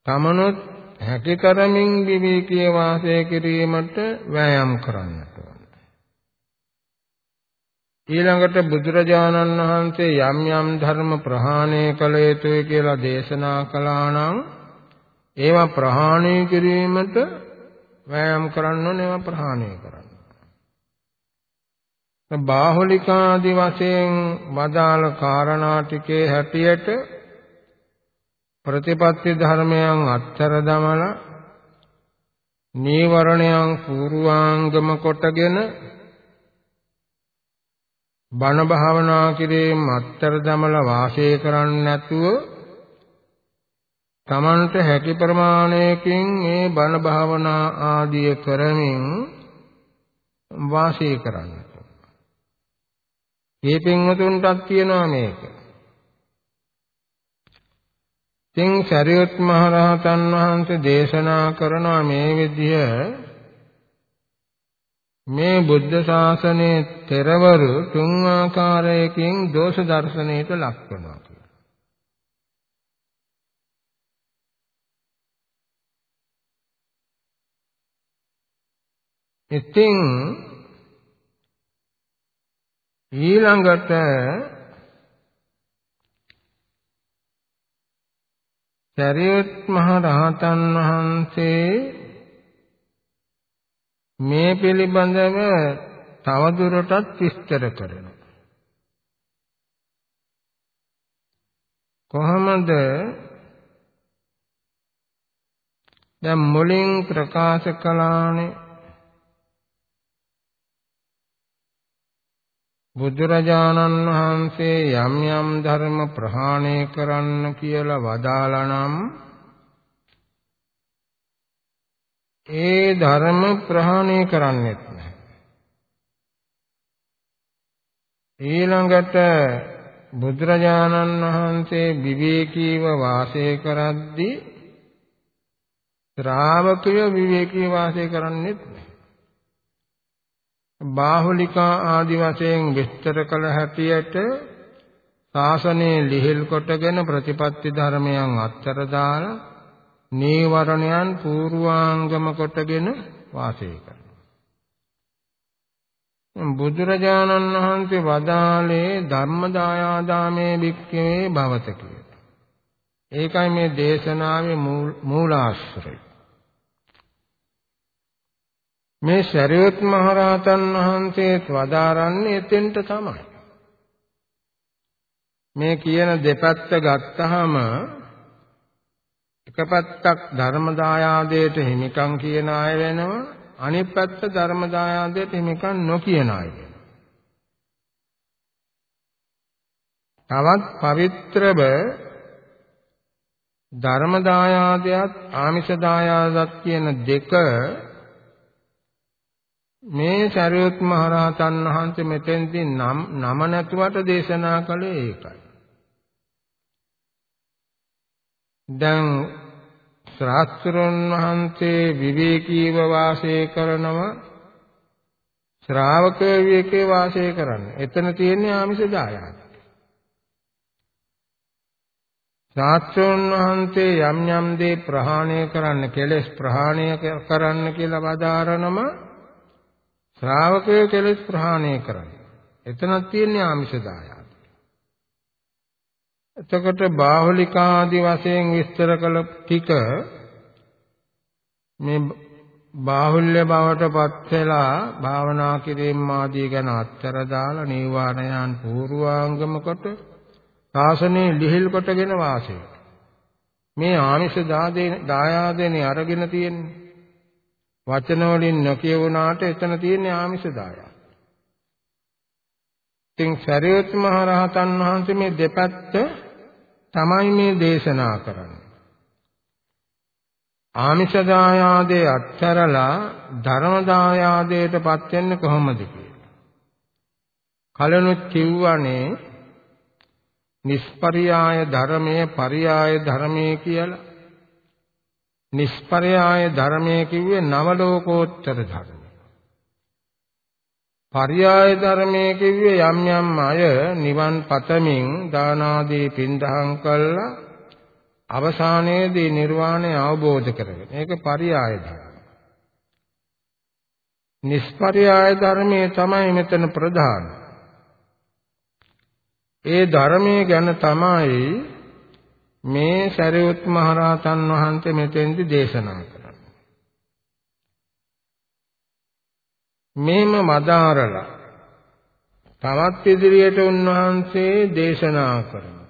තමනුත් හැකිතරමින් විවේකීව වාසය කිරීමට වෑයම් කරන්නට ඕන. ඊළඟට බුදුරජාණන් වහන්සේ යම් යම් ධර්ම ප්‍රහාණය කළ යුතුයි කියලා දේශනා කළා නම් ඒවා ප්‍රහාණය කිරීමට වෑයම් කරන්න ඕනේ ඒවා ප්‍රහාණය කරන්න. බාහුලිකාදි වශයෙන් වදාළ කාරණා ටිකේ හැටියට ප්‍රතිපත්ති ධර්මයන් අත්තර දමලා නීවරණයන් පූර්වාංගම කොටගෙන බණ භාවනා කිරීම අත්තර දමලා වාසය කරන්නේ නැතුව තමන්ට හැකි ප්‍රමාණයකින් මේ බණ භාවනා ආදිය කරමින් වාසය කරන්න. මේ පින්වතුන්ටත් කියනවා මේක. තින් සරියුත් මහ රහතන් වහන්සේ දේශනා කරනවා මේ විදිය මේ බුද්ධ ශාසනයේ තෙරවරු තුන් ආකාරයකින් දෝෂ දර්ශනයට ලක් වෙනවා. ඉතින් ඊළඟට සරියුත් මහ රහතන් වහන්සේ මේ පිළිබඳව තවදුරටත් විස්තර කරනවා. කොහොමද දැන් මුලින් ප්‍රකාශ කළානේ බුදුරජාණන් වහන්සේ යම් යම් ධර්ම ප්‍රහාණය කරන්න කියලා වදාලා නම් ඒ ධර්ම ප්‍රහාණය කරන්නෙත් නැහැ. ඊළඟට බුදුරජාණන් වහන්සේ විවේකීව වාසය කරද්දී ශ්‍රාවකයෝ විවේකීව වාසය කරන්නෙත් නැහැ. බාහුලිකා ආදි වශයෙන් විස්තර කළ හැටියට ශාසනයේ ලිහිල් කොටගෙන ප්‍රතිපත්ති ධර්මයන් අත්තර දාලා නීවරණයන් පූර්වාංගම කොටගෙන වාසය කරනවා. බුදුරජාණන් වහන්සේ වදාළේ ධර්මදායාදාමේ වික්කේ භවත කියලා. ඒකයි මේ දේශනාවේ මූලාශ්‍රය. මේ ශරීරත් මහරහතන් වහන්සේත් වදාරන්නේ එතෙන්ට තමයි. මේ කියන දෙපැත්ත ගත්තහම එක පැත්තක් ධර්ම දායාදයට හිමිකම් කියන අය වෙනවා අනිත් පැත්ත ධර්ම දායාදයට හිමිකම් නොකියන අය වෙනවා. තවත් පවිත්‍රව ධර්ම දායාදයක් ආමිෂ දායාදයක් කියන දෙක මේ සරියුත් මහරහතන් වහන්සේ මෙතෙන්දී නම් නම නැතුවට දේශනා කළේ ඒකයි. දැන් ශ්‍රාස්ත්‍රොන් වහන්සේ විවේකීව වාසය කරනව ශ්‍රාවක විවේකේ වාසය කරන්නේ. එතන තියෙන්නේ ආමිෂ දායාද. ශාස්ත්‍රෝන් වහන්සේ යම් යම් දේ ප්‍රහාණය කරන්න කෙලෙස් ප්‍රහාණය කරන්න කියලා වදාරනම ශ්‍රාවකය කෙලෙස් ප්‍රහාණය කරන්න. එතනක් තියෙන්නේ ආමිෂ දායාද. එතකොට බාහුලිකාදී වශයෙන් විස්තර කළ ටික මේ බාහුල්‍ය බවට පත් වෙලා භාවනා කිරීම ආදී ගැන අත්තර දාලා නීවාණයන් පූර්වාංගම කොට ශාසනයේ ලිහිල් කොටගෙන වාසය. මේ ආමිෂ දායාදෙනේ අරගෙන තියෙන්නේ. වචන වලින් නොකියුණාට එතන තියෙන්නේ ආමිෂ දායාද. ඉතින් සරියුත් මහ රහතන් වහන්සේ මේ දෙපැත්ත තමයි මේ දේශනා කරන්නේ. ආමිෂ දායාදේ අත්හැරලා ධර්ම දායාදයටපත් වෙන්නේ කොහොමද කියලා. කලනුත් කිව්වනේ නිස්පරියාය ධර්මයේ පරියාය ධර්මයේ කියලා. නිෂ්පරයාය ධර්මය කිව්වේ නව ලෝකෝත්තර ධර්ම. පරයාය ධර්මය කිව්වේ යම් යම් අය නිවන් පතමින් දාන ආදී පින්දහම් කළා අවසානයේදී නිර්වාණය අවබෝධ කරගෙන. ඒක පරයාය ධර්ම. නිෂ්පරයාය ධර්මයේ තමයි මෙතන ප්‍රධාන. ඒ ධර්මයේ ගැන තමයි මේ සරියුත් මහරහතන් වහන්සේ මෙතෙන්දි දේශනා කළේ. මෙහෙම මදාරලා තවත් ඉදිරියට උන්වහන්සේ දේශනා කරනවා.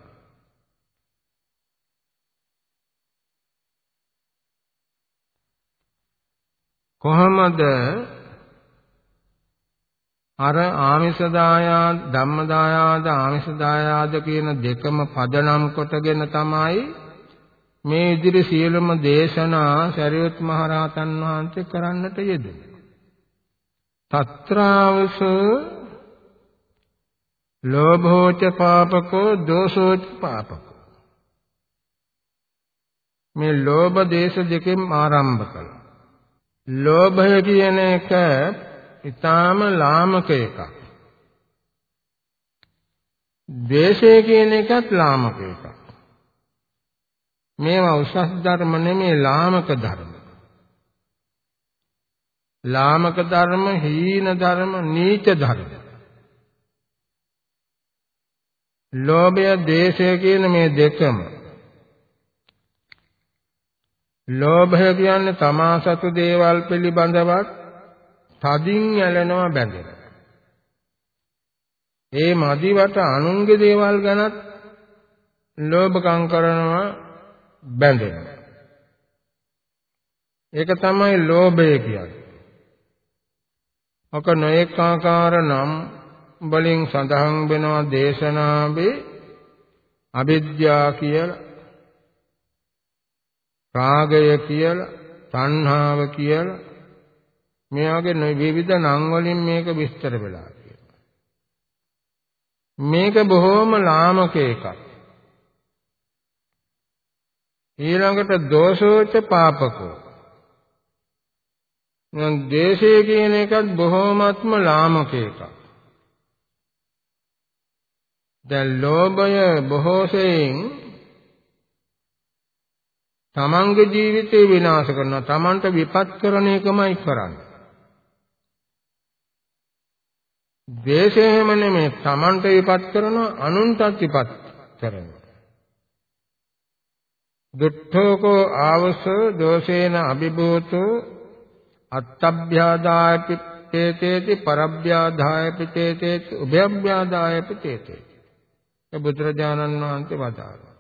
කොහොමද අර ආමිෂ දායාද ධම්ම දායාද ආමිෂ දායාද කියන දෙකම පදනම් කොටගෙන තමයි මේ ඉදිරි සියලුම දේශනා සරියුත් මහ රහතන් වහන්සේ කරන්නට යෙදුනේ. తත්‍රාවස ලෝභෝච පාපකෝ දෝසෝච පාපකෝ මේ ලෝභ දේශ දෙකෙන් ආරම්භ කළා ලෝභය කියන එක ඊටාම ලාමක එකක්. ද්වේෂය කියන එකත් ලාමක එකක්. මේවා උසස් ධර්ම නෙමේ ලාමක ධර්ම. ලාමක ධර්ම, හීන ධර්ම, නීච ධර්ම. ලෝභය, දේශය කියන මේ දෙකම. ලෝභය කියන්නේ තමා සතු දේවල් පිළිබඳවත් තදින් ඇලෙනවා බැඳෙනවා. ඒ මදිවට අනුන්ගේ දේවල් ගැනත් ලෝභකම් කරනවා බැඳෙනවා. ඒක තමයි ලෝභය කියන්නේ. ඔක නොඑක ආකාර නම් වලින් සඳහන් වෙනවා දේශනාවේ අවිද්‍යාව කියලා රාගය කියලා තණ්හාව කියලා මේ වගේ විවිධ නම් වලින් මේක විස්තර වෙලා තියෙනවා මේක බොහොම ලාමක එකක් ඊළඟට දෝෂෝච පාපකෝ දැන් දේශය කියන එකත් බොහෝමත්ම ලාමක එකක්. දැන් ලෝභය බොහෝසෙයින් තමන්ගේ ජීවිතේ විනාශ කරනවා. තමන්ට විපත් කරන එකමයි කරන්නේ. දේශය එහෙම නෙමෙයි Tamanට විපත් කරනවා අනුන්ටත් විපත් කරනවා. දුට්ඨෝකෝ ආවස දෝෂේන අභිභූතෝ අත්තභ්‍යාදාය පිටේතේති පරභ්‍යාදාය පිටේතේති උභයභ්‍යාදාය පිටේතේති. ඒ බුදුරජාණන් වහන්සේ වදාළා.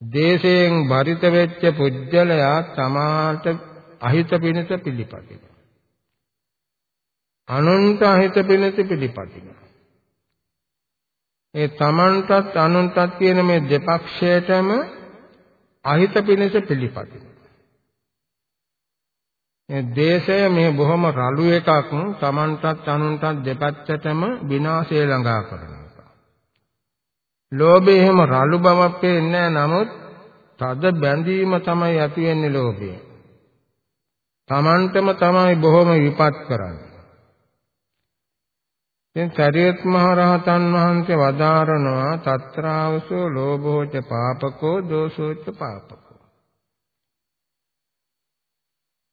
දේශයෙන් බරිත වෙච්ච පුජ්‍යලයා තමාට අහිත පිණිස පිළිපදිනවා. අනුන්ට අහිත පිණිස පිළිපදිනවා. ඒ තමන්ටත් අනුන්ටත් කියන මේ දෙපක්ෂයටම අහිත පිණිස පිළිපදිනවා. මේ දේශය මේ බොහොම රළු එකක් තමන්ටත් අනුන්ටත් දෙපැත්තටම විනාශය ළඟා කරනවා. ලෝභය එහෙම රළු බවක් පේන්නේ නමුත් තද බැඳීම තමයි ඇති වෙන්නේ ලෝභය. තමන්ටම තමයි බොහොම විපත් කරන්නේ. දැන් සරියත් මහ රහතන් වහන්සේ වදාරනවා తත්‍රාවසෝ ලෝභෝච පාපකෝ දෝසෝච පාපකෝ.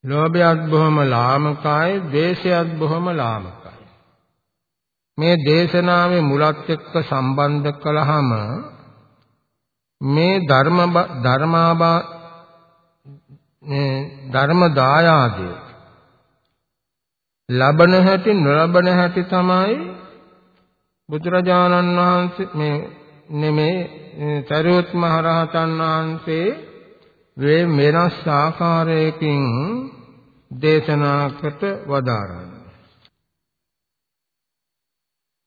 ලෝභයත් බොහොම ලාමකයි දේශයත් බොහොම ලාමකයි. මේ දේශනාවේ මුලත් එක්ක සම්බන්ධ කළාම මේ ධර්ම ධර්මාබා මේ ධර්ම දායාදේ ලබන හැටි නොලබන හැටි තමයි බුදුරජාණන් වහන්සේ මේ නෙමේ සරියුත් මහ රහතන් වහන්සේ වේ වෙනස් ආකාරයකින් දේශනා කොට වදාරන්නේ.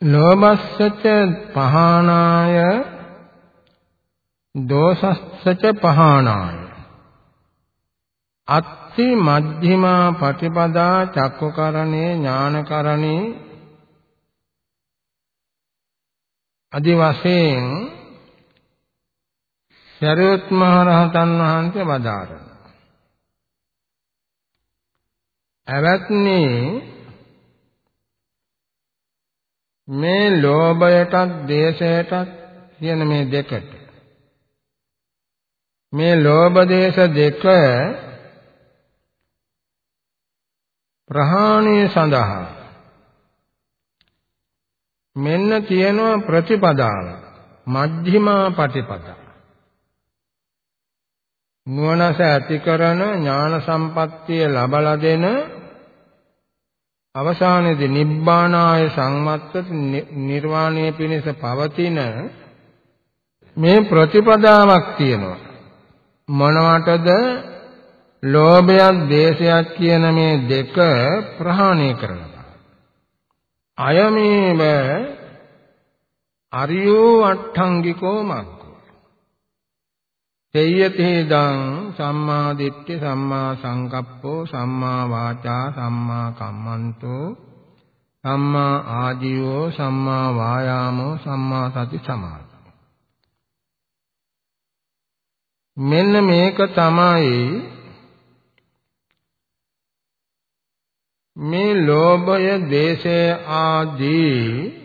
ලෝභස්සච පහනාය දෝසස්සච පහනාය. අත් අත්ති මජ්ක්‍ධිමා පටිපදා චක්කකරණේ ඥානකරණේ আদি වශයෙන් සරියුත් මහ රහතන් වහන්සේ වදාරන. අවත්නි මේ ලෝභයටත් දේශයටත් කියන මේ දෙකට. මේ ලෝභ දේශ දෙක ප්‍රහාණය සඳහා මෙන්න තියෙනවා ප්‍රතිපදාව මජ්ක්‍ධිමා පටිපදා නුවණස ඇති කරන ඥාන සම්පත්තිය ලබලා දෙන අවසානයේදී නිබ්බානාය සංවත්තත නිර්වාණය පිණිස පවතින මේ ප්‍රතිපදාවක් තියෙනවා. මොනවටද? ලෝභයත් දේශයත් කියන මේ දෙක ප්‍රහාණය කරනවා. අයමේව අරියෝ අට්ඨංගිකෝ මග්ගෝ. තේයතේදං සම්මා දිට්ඨි සම්මා සංකප්පෝ සම්මා වාචා සම්මා කම්මන්තෝ සම්මා ආජීවෝ සම්මා වායාමෝ සම්මා සති සමාධි මෙන්න මේක තමයි මේ ලෝභය දේශය ආදී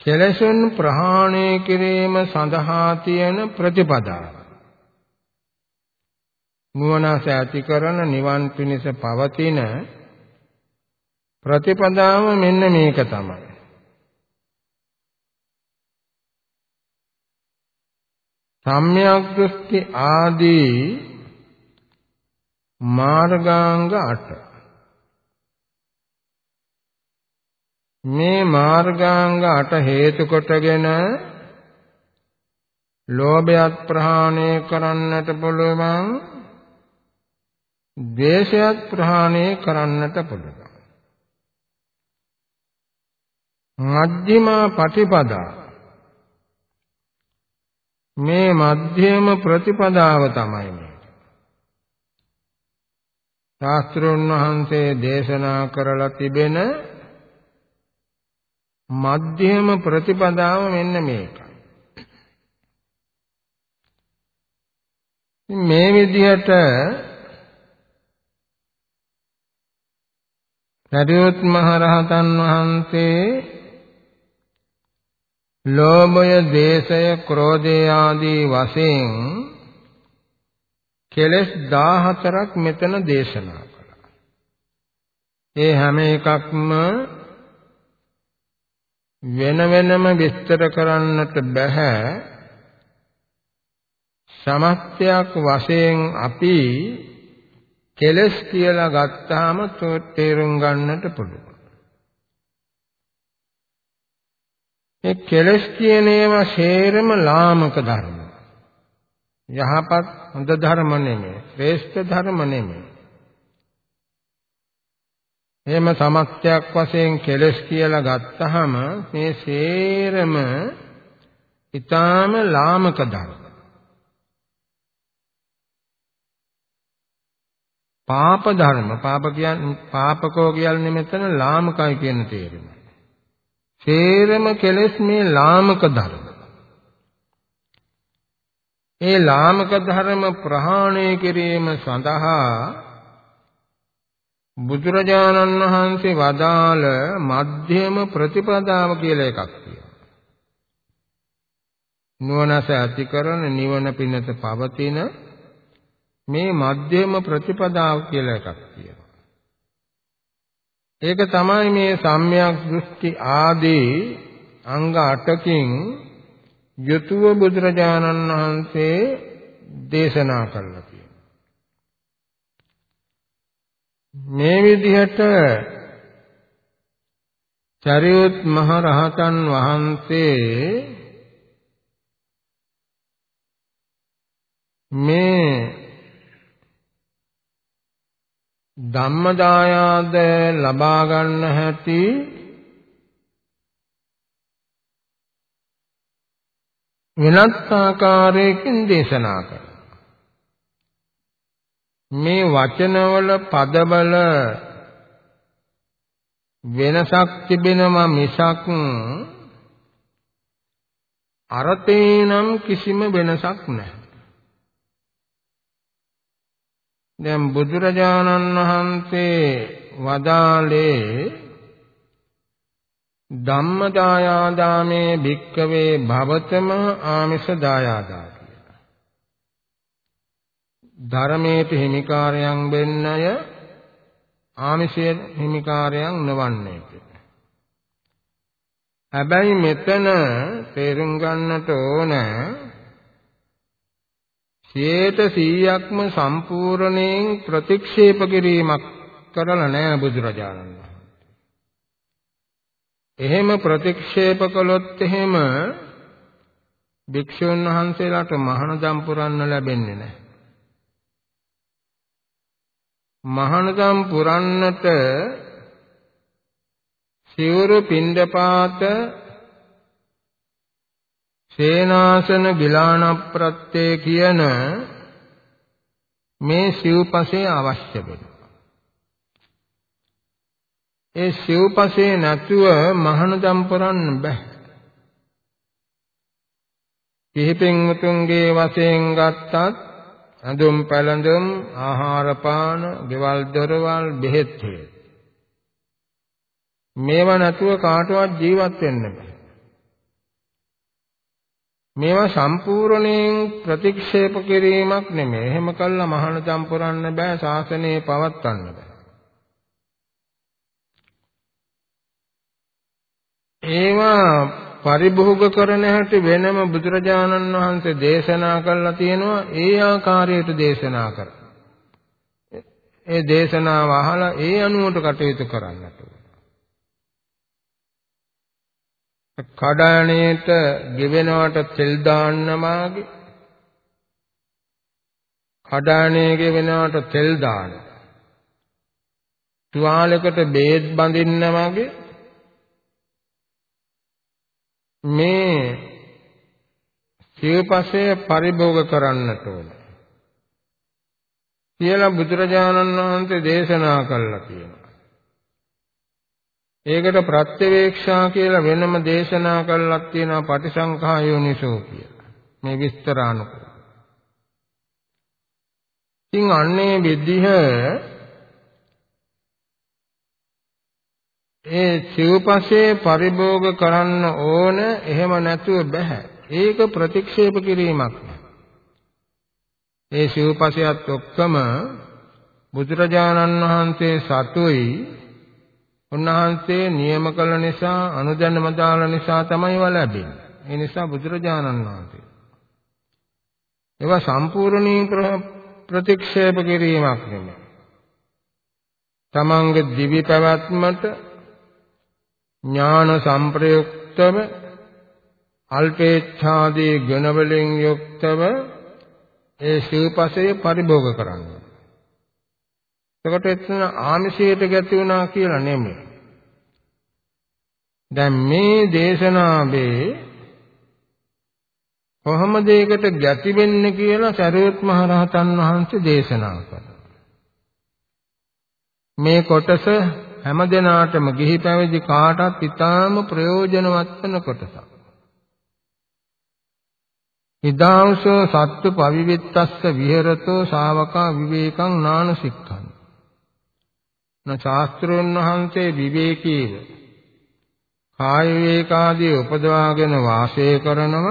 කෙලෙසුන් ප්‍රහාණය කිරීම සඳහා තියෙන ප්‍රතිපදාව නුවණස ඇති කරන නිවන් පිණිස පවතින ප්‍රතිපදාව මෙන්න මේක තමයි. සම්‍යක් දෘෂ්ටි ආදී මාර්ගාංග 8 මේ මාර්ගාංග 8 හේතු කොටගෙන ලෝභයත් ප්‍රහාණය කරන්නට පුළුවන් ද්වේෂයත් ප්‍රහාණය කරන්නට පුළුවන්. මජ්ක්‍ධිමා පටිපදා මේ මධ්‍යම ප්‍රතිපදාව තමයි මේ. ශාස්ත්‍රෝන් වහන්සේ දේශනා කරලා තිබෙන මධ්‍යම ප්‍රතිපදාව මෙන්න මේකයි. මේ විදිහට සරියුත් මහ රහතන් වහන්සේ ලෝභය, දේශය, ක්‍රෝධය ආදී වශයෙන් කෙලස් 14ක් මෙතන දේශනා කළා. ඒ හැම එකක්ම වෙන වෙනම විස්තර කරන්නට බෑ සමස්තයක් වශයෙන් අපි කෙලස් කියලා ගත්තාම තේරුම් ගන්නට පුළුවන්. ඒ කෙලස් කියන ඒවා ශේරම ලාමක ධර්ම. යහපත් හොඳ ධර්ම නෙමෙයි, ශ්‍රේෂ්ඨ ධර්ම නෙමෙයි. එහෙම සමස්තයක් වශයෙන් කෙලස් කියලා ගත්තාම මේ ශේරම ඊටාම ලාමක ධර්ම. පාප ධර්ම පාප කියන්නේ පාපකෝ කියන්නේ මෙතන ලාමකයි කියන තේරුම. සේරම කෙලෙස් මේ ලාමක ධර්ම. ඒ ලාමක ධර්ම ප්‍රහාණය කිරීම සඳහා බුදුරජාණන් වහන්සේ වදාළ මධ්‍යම ප්‍රතිපදාව කියලා එකක් තියෙනවා. නුවණස ඇති කරන නිවන පිණිස පවතින මේ මධ්‍යම ප්‍රතිපදාව කියලා එකක් තියෙනවා. ඒක තමයි මේ සම්‍යක් දෘෂ්ටි ආදී අංග 8කින් යුතුව බුදුරජාණන් වහන්සේ දේශනා කළා කියනවා. මේ විදිහට චරියුත් මහ රහතන් වහන්සේ මේ ධම්මදායාද ලබා ගන්න හැටි වෙනත් ආකාරයකින් දේශනා කරනවා. මේ වචනවල පදවල වෙනසක් තිබෙනවා මිසක් අර්ථේ නම් කිසිම වෙනසක් නැහැ. දැන් බුදුරජාණන් වහන්සේ වදාළේ ධම්මදායාදාමේ භික්කවේ භවතම ආමිෂ දායාදා කියලා. ධර්මයේ හිමිකාරයන් වෙන්නය ආමිෂයේ හිමිකාරයන් නොවන්නේ. හැබැයි මෙතන තේරුම් ගන්නට ඕන 100%ක්ම සම්පූර්ණයෙන් ප්‍රතික්ෂේප කිරීමක් කරලා නැහැ බුදුරජාණන් වහන්සේ. එහෙම ප්‍රතික්ෂේප කළොත් එහෙම භික්ෂුන් වහන්සේලාට මහානදම් පුරන්න ලැබෙන්නේ නැහැ. මහානදම් පුරන්නට සිවුරු පින්ඩපාත සේනාසන ගිලාන ප්‍රත්‍ය කියන මේ සිව්පසේ අවශ්‍ය වෙනවා. ඒ සිව්පසේ නැතුව මහානදම් පුරන්න බෑ. කිහිපෙන් උතුම්ගේ වශයෙන් ගත්තත් අඳුම් පැළඳුම් ආහාර පාන, ගෙවල් දොරවල්, බෙහෙත් මේවා නැතුව කාටවත් ජීවත් වෙන්න බෑ. මේවා සම්පූර්ණයෙන් ප්‍රතික්ෂේප කිරීමක් නෙමෙයි. එහෙම කළා මහානදම් පුරන්න බෑ, ශාසනය පවත්වන්න බෑ. ඒවා පරිභෝග කරන හැටි වෙනම බුදුරජාණන් වහන්සේ දේශනා කළා තියෙනවා. ඒ ආකාරයට දේශනා කරා. ඒ දේශනාව අහලා ඒ අනුවට කටයුතු කරන්නට කඩාණේට ගෙවෙනවට තෙල් දාන්න මාගේ. කඩාණේ ගෙවෙනවට තෙල් දාන තුවාලයකට බේත් බඳින්න වගේ මේ සිව්පසය පරිභෝග කරන්නට ඕන කියලා බුදුරජාණන් වහන්සේ දේශනා කළා කියනවා ඒකට ප්‍රත්‍යවේක්ෂා කියලා වෙනම දේශනා කළක් තියෙනවා පටිසංඛා යෝනිසෝ කියලා. මේ විස්තරානුකූල. ඉතින් අන්නේ විදිහ ඒ සිව්පසේ පරිභෝග කරන්න ඕන එහෙම නැතුව බෑ. ඒක ප්‍රතික්ෂේප කිරීමක්. ඒ සිව්පසයත් ඔක්කම බුදුරජාණන් වහන්සේ සතුයි උන්වහන්සේ නියම කළ නිසා අනුදැනම දාල නිසා තමයි ඒවා ලැබෙන්නේ. ඒ නිසා බුදුරජාණන් වහන්සේ ඒවා සම්පූර්ණී ප්‍රතික්ෂේප කිරීමක් නෙමෙයි. තමන්ගේ දිවි පැවැත්මට ඥාන සංප්‍රයුක්තව අල්පේච්ඡාදී ගුණ වලින් යුක්තව ඒ ශිවපසේ පරිභෝග කරන්න. එතකොට එතන ආමිෂයට ගැති වුණා කියලා නෙමෙයි. දැන් මේ දේශනාවේ කොහොමද ඒකට ගැති වෙන්නේ කියලා සරියුත් මහ රහතන් වහන්සේ දේශනා කළා. මේ කොටස හැම දිනාටම ගිහි පැවිදි කාටත් ඊටාම ප්‍රයෝජනවත් වෙන කොටසක්. ඉදාංශෝ සත්තු පවිවිත්තස්ස විහෙරතෝ ශාවකා විවේකං නානසික්ඛං. න ශාස්ත්‍රෝන් වහන්සේ විවේකීව කාය විවේකාදී උපදවාගෙන වාසය කරනව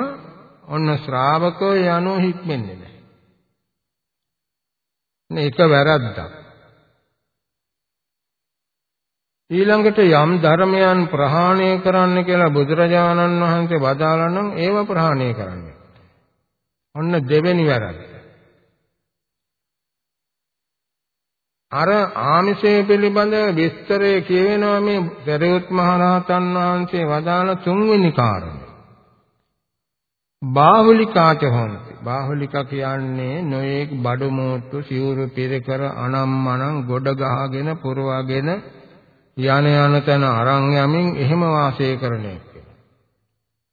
ඔන්න ශ්‍රාවකෝ යනෝ හික්මෙන්නේ නැහැ. මේක වැරද්දක්. ඊළඟට යම් ධර්මයන් ප්‍රහාණය කරන්න කියලා බුදුරජාණන් වහන්සේ වදාළා නම් ඒව ප්‍රහාණය කරන්න. ඔන්න දෙවෙනි වැරද්ද. අර ආමිෂය පිළිබඳ විස්තරය කියවෙනවා මේ දරියුත් මහ රහතන් වහන්සේ වදාළ තුන්වෙනි කාරණය. බාහුලිකාච හොන්ති. බාහුලිකා කියන්නේ නොයේක් බඩු මෝට්ටු සිවුරු පිරකර අනම්මනම් ගොඩ ගහගෙන පුරවගෙන යන යන තැන අරන් යමින් එහෙම වාසය කරන එක.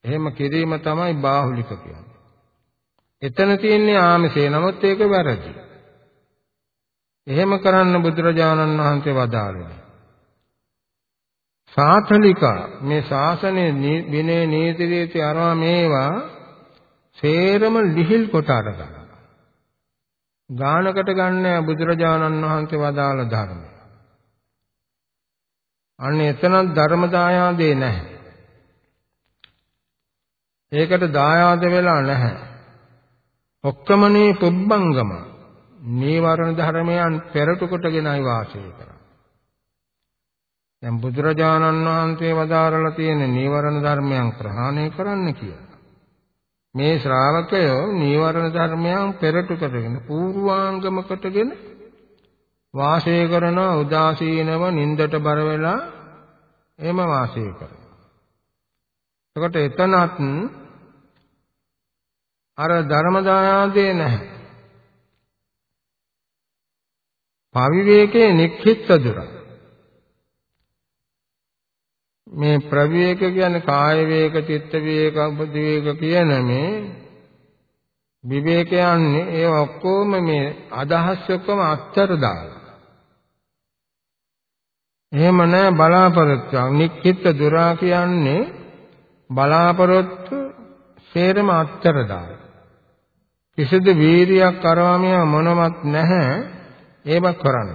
එහෙම කිරීම තමයි බාහුලික කියන්නේ. එතන තියෙන්නේ ආමිෂේ නමුත් ඒක වැරදි. එහෙම කරන්න බුදුරජාණන් වහන්සේ වදාළේ. සාතලිකා මේ ශාසනයේ විනය නීති රීති අරවා මේවා සේරම ලිහිල් කොට අරගන්න. ගානකට ගන්න බුදුරජාණන් වහන්සේ වදාළ ධර්ම. අන්න එතනත් ධර්ම දායාදේ නැහැ. ඒකට දායාද වෙලා නැහැ. ඔක්කමනේ පුබ්බංගම නීවරණ ධර්මයන් පෙරට කොටගෙනයි වාසය කරන්නේ. දැන් බුදුරජාණන් වහන්සේ වදාරලා තියෙන නීවරණ ධර්මයන් ප්‍රහාණය කරන්න කියලා. මේ ශ්‍රාවකයෝ නීවරණ ධර්මයන් පෙරට කොටගෙන පූර්වාංගම කොටගෙන වාසය කරන උදාසීනව නින්දට බර වෙලා එහෙම වාසය කරනවා. එතකොට එතනත් අර ධර්ම දායාදේ නැහැ. පවිවේකේ නික්ඛිත දුර. මේ ප්‍රවිවේක කියන්නේ කාය වේක, චිත්ත වේක, බුද්ධ වේක කියන මේ විවේකයන්නේ ඒ ඔක්කොම මේ අදහස් ඔක්කොම අත්තර දාලා. එහෙම නැහැ බලාපොරොත්තු. නික්කිට දුරා කියන්නේ බලාපොරොත්තු සේරම අත්තර දාලා. කිසිදු වීරියක් කරවමිය මොනවත් නැහැ ඒව කරන්න.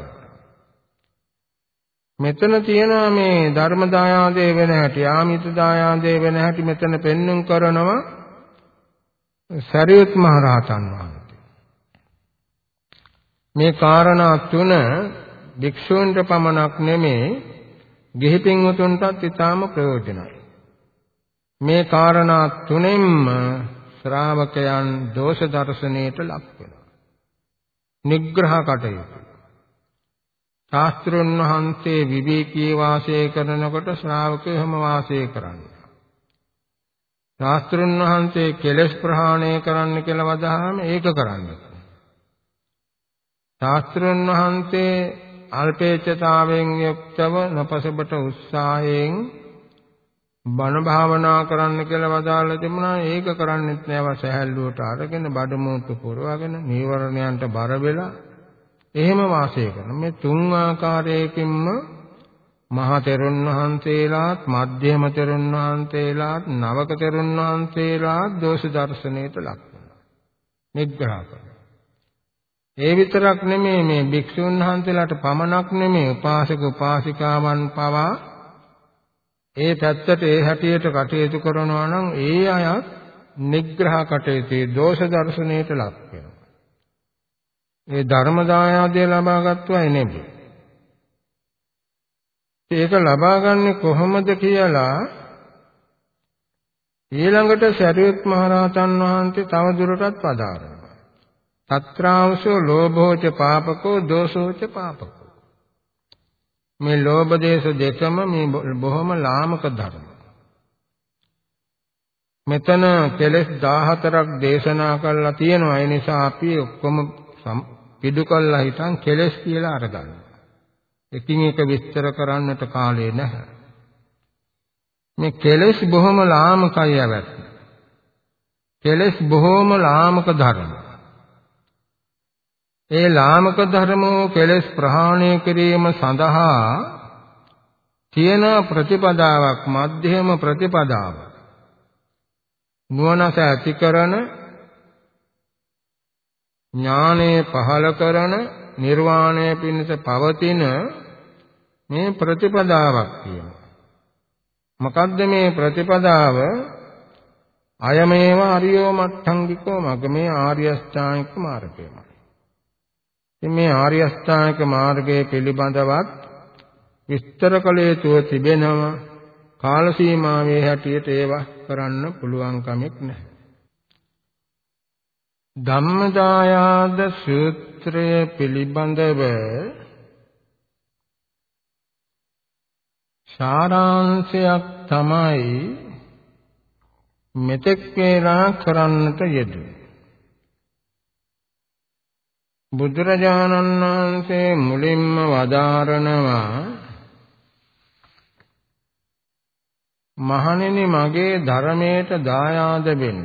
මෙතන තියෙනවා මේ ධර්ම දායාදේ වෙන හැටි ආමිත දායාදේ වෙන හැටි මෙතන පෙන්눔 කරනවා සරියුත් මහ රහතන් වහන්සේ. මේ කාරණා තුන භික්ෂූන්ට පමණක් නෙමේ ගිහි පින්වතුන්ටත් ඊටාම ප්‍රයෝජනයි. මේ කාරණා තුනෙන්ම ශ්‍රාවකයන් දෝෂ දර්ශනයට ලක් වෙනවා. නිග්‍රහ කටයුතු. ශාස්ත්‍රුන් වහන්සේ විවේකී වාසය කරනකොට ශ්‍රාවකයෝ හැම වාසය කරන්නේ. ශාස්ත්‍රුන් වහන්සේ කෙලෙස් ප්‍රහාණය කරන්න කියලා වදාහම ඒක කරන්නේ. ශාස්ත්‍රුන් වහන්සේ අල්පේච්ඡතාවෙන් යුක්තව නපසබට උත්සාහයෙන් බණ භාවනා කරන්න කියලා වදාලා තිබුණා. ඒක කරන්නෙත් නෑව සහැල්ලුවට අරගෙන බඩමෝතු පුරවගෙන නීවරණයන්ට බර වෙලා එහෙම වාසය කරන මේ තුන් ආකාරයකින්ම මහා තෙරුන් වහන්සේලාත් මධ්‍යම තෙරුන් වහන්සේලාත් නවක තෙරුන් වහන්සේලාත් දෝෂ දර්ශනයට ලක් වෙනවා නිග්‍රහ කරනවා. ඒ විතරක් නෙමෙයි මේ භික්ෂුන් වහන්සේලාට පමණක් නෙමෙයි උපාසක උපාසිකාවන් පවා ඒ පැත්තට ඒ හැටියට කටයුතු කරනවා නම් ඒ අය නිග්‍රහ කටයුත්තේ දෝෂ දර්ශනයට ලක් වෙනවා. ඒ ධර්ම දායාදය ලබාගත්තු අය නෙමෙයි. ඒක ලබාගන්නේ කොහොමද කියලා ඊළඟට සරියුත් මහරහතන් වහන්සේ තව දුරටත් පදාරනවා. తත්‍රාංශෝ ලෝභෝච පාපකෝ දෝෂෝච පාපකෝ. මේ ලෝභ දේශ දෙකම මේ බොහොම ලාමක ධර්ම. මෙතන කෙලෙස් 14ක් දේශනා කරලා තියෙනවා. ඒ නිසා අපි ඔක්කොම පිටු කළා හිටන් කෙලෙස් කියලා අරගන්නවා. එකින් එක විස්තර කරන්නට කාලේ නැහැ. මේ කෙලෙස් බොහොම ලාමකයි යවත්. කෙලෙස් බොහොම ලාමක ධර්ම. ඒ ලාමක ධර්මෝ කෙලෙස් ප්‍රහාණය කිරීම සඳහා තියෙන ප්‍රතිපදාවක් මධ්‍යම ප්‍රතිපදාවක්. නුවණස ඇති කරන ඥානය පහල කරන නිර්වාණය පිණිස පවතින මේ ප්‍රතිපදාවක් තියෙනවා. මොකද්ද මේ ප්‍රතිපදාව? අයමේව අරියෝ මට්ඨංගිකෝ මග්ගමේ ආර්ය අෂ්ටාංගික මාර්ගයමයි. ඉතින් මේ ආර්ය අෂ්ටාංගික මාර්ගයේ පිළිබඳවත් විස්තර කළ යුතුව තිබෙනවා. කාල සීමාවේ හැටියට ඒවා කරන්න පුළුවන් කමක් නැහැ. ධම්මදායාද සූත්‍රය පිළිබඳව සාරාංශයක් තමයි මෙතෙක් වේලා කරන්නට යෙදුනේ. බුදුරජාණන් වහන්සේ මුලින්ම වදාරනවා මහණෙනි මගේ ධර්මයට දායාද වෙන්න.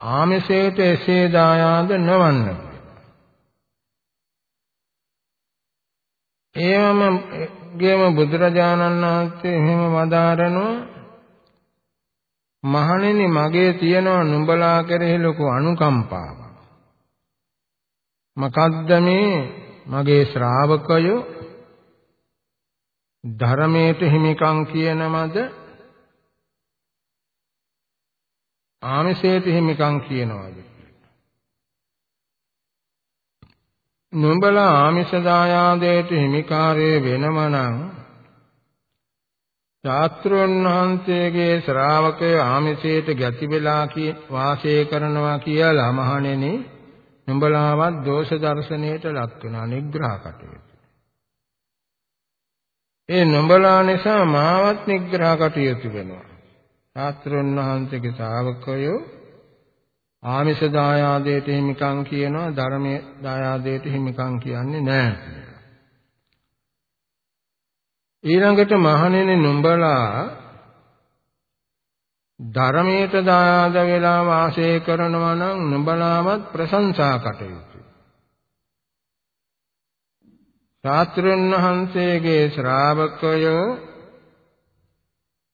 ආමිසයට එසේ දායාද නොවන්න. ඒවම ගේම බුදුරජාණන් වහන්සේ එහෙම වදාරනවා මහණෙනි මගේ තියෙනවා නුඹලා කෙරෙහි ලොකු අනුකම්පාවක්. මොකද්ද මේ? මගේ ශ්‍රාවකයෝ ධර්මයට හිමිකම් කියනමද ආමිසයට හිමිකම් කියනවාද? නුඹලා ආමිෂ දායාදයට හිමිකාරය වෙනමනම් ශාස්ත්‍රෝන් වහන්සේගේ ශ්‍රාවකය ආමිෂයට ගැති වෙලා වාසය කරනවා කියලා මහණෙනි නුඹලාවත් දෝෂ දර්ශනයට ලක් වෙනා නිග්‍රහ කටයුතු. ඒ නුඹලා නිසා මාවත් නිග්‍රහ කටයුතු වෙනවා. ශාස්ත්‍රෝන් වහන්සේගේ ශ්‍රාවකයෝ ආමිෂ දායාදයට හිමිකම් කියනවා ධර්මයේ දායාදයට හිමිකම් කියන්නේ නැහැ ඊළඟට මහණෙනි නුඹලා ධර්මයට දායාද වෙලා වාසය කරනවා නම් නුඹලාවත් ප්‍රශංසා කටයුතු. ශාස්ත්‍රඥ වහන්සේගේ ශ්‍රාවකයෝ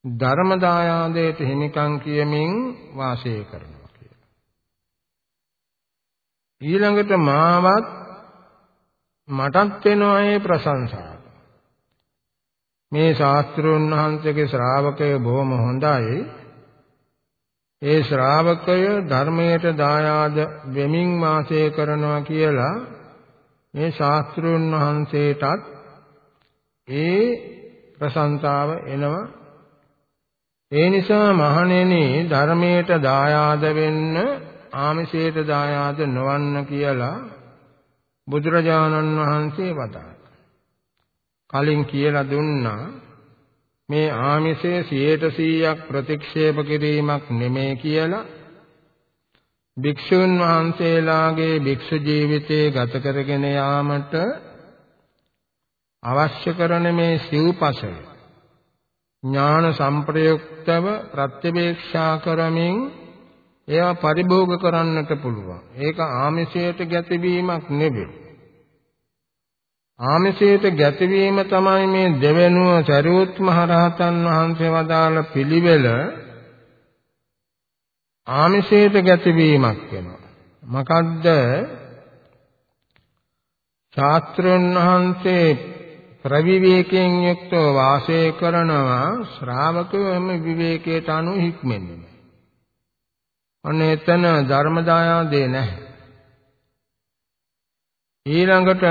ධර්ම දායාදයට හිමිකම් කියමින් වාසය කරනවා. ඊළඟට මාවත් මටත් වෙනවා මේ ප්‍රශංසාව. මේ ශාස්ත්‍රෝන් වහන්සේගේ ශ්‍රාවකය බොහොම හොඳයි. ඒ ශ්‍රාවකය ධර්මයට දායාද වෙමින් වාසය කරනවා කියලා මේ ශාස්ත්‍රෝන් වහන්සේටත් ඒ ප්‍රශංසාව එනවා. ඒ නිසා මහණෙනි ධර්මයට දායාද වෙන්න ආමිෂයට දායාද නොවන්න කියලා බුදුරජාණන් වහන්සේ වදාළා. කලින් කියලා දුන්නා මේ ආමිෂය 100%ක් ප්‍රතික්ෂේප කිරීමක් නෙමෙයි කියලා භික්ෂුන් වහන්සේලාගේ භික්ෂු ජීවිතේ ගත කරගෙන යාමට අවශ්‍ය කරන මේ සිව්පසය ඥාන සංප්‍රයුක්තව ප්‍රත්‍යවේක්ෂා කරමින් ඒවා පරිභෝග කරන්නට පුළුවන්. ඒක ආමිෂයට ගැතිවීමක් නෙවෙයි. ආමිෂයට ගැතිවීම තමයි මේ දෙවෙනුව සරියුත් මහ රහතන් වහන්සේ වදාළ පිළිවෙල ආමිෂයට ගැතිවීමක් වෙනවා. මොකද්ද? ශාස්ත්‍රඥ වහන්සේ ප්‍රවිවේකයෙන් යුක්තව වාසය කරනවා ශ්‍රාවකයෝ එම විවේකයට අනුව හික්මෙන්නේ. අන්න එතන ධර්ම දායාදේ නැහැ. ඊළඟට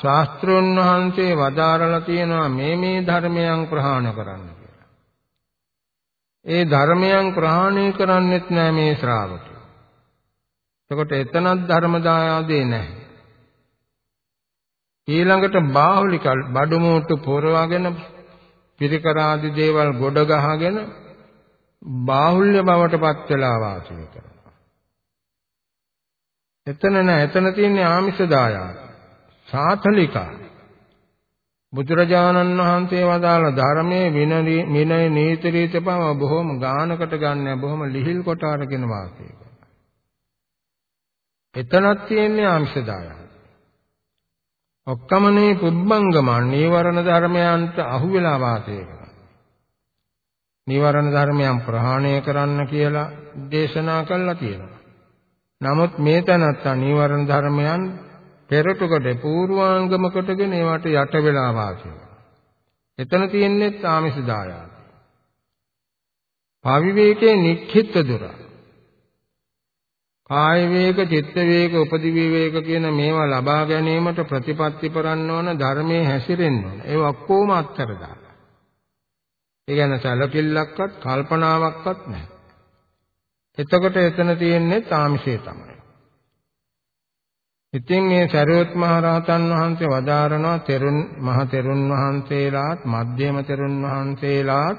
ශාස්ත්‍රඥ වහන්සේ වදාරලා තියෙනවා මේ මේ ධර්මයන් ප්‍රහාණය කරන්න කියලා. ඒ ධර්මයන් ප්‍රහාණය කරන්නෙත් නෑ මේ ශ්‍රාවකයෝ. එතකොට එතනත් ධර්ම දායාදේ නැහැ. ඊළඟට බාහුලික බඩු මුට්ටු පොරවගෙන පිරිකර ආදී දේවල් ගොඩ ගහගෙන බාහුල්‍ය බවට පත් වෙලා වාසය කරනවා. එතන නෑ එතන තියෙන්නේ ආමිෂ දායාද. සාතලිකා බුදුරජාණන් වහන්සේ වදාළ ධර්මයේ විනය නීති රීත පව බොහොම ගානකට ගන්න බොහොම ලිහිල් කොට අරගෙන වාසය කරනවා. එතනක් තියෙන්නේ ආමිෂ දායාද. ඔක්කමනේ පුබ්බංගමන් නීවරණ ධර්මයන්ට අහු වෙලා වාසය කරනවා. නීවරණ ධර්මයන් ප්‍රහාණය කරන්න කියලා දේශනා කළා තියෙනවා. නමුත් මේ තැනත්තා නීවරණ ධර්මයන් පෙරටුකට පූර්වාංගම කොටගෙන ඒවට යට වෙලා වාසය එතන තියෙන්නේ ආමිෂ දායාද. පවිවේකේ නික්ඛිත දුරා කාය වේග, චිත්ත වේග, උපදි වේග කියන මේවා ලබා ගැනීමට ප්‍රතිපත්ති කරන්න ඕන ධර්මයේ හැසිරෙන්න ඕන. ඒ ඔක්කොම අත්තර දාලා. ඒ කියන්නේ සැලකිල්ලක්වත් කල්පනාවක්වත් නැහැ. එතකොට එතන තියෙන්නේ තාමිෂේ තමයි. ඉතින් මේ සරියොත් මහ රහතන් වහන්සේ වදාරනවා තෙරුන් මහ තෙරුන් වහන්සේලාත් මධ්‍යම තෙරුන් වහන්සේලාත්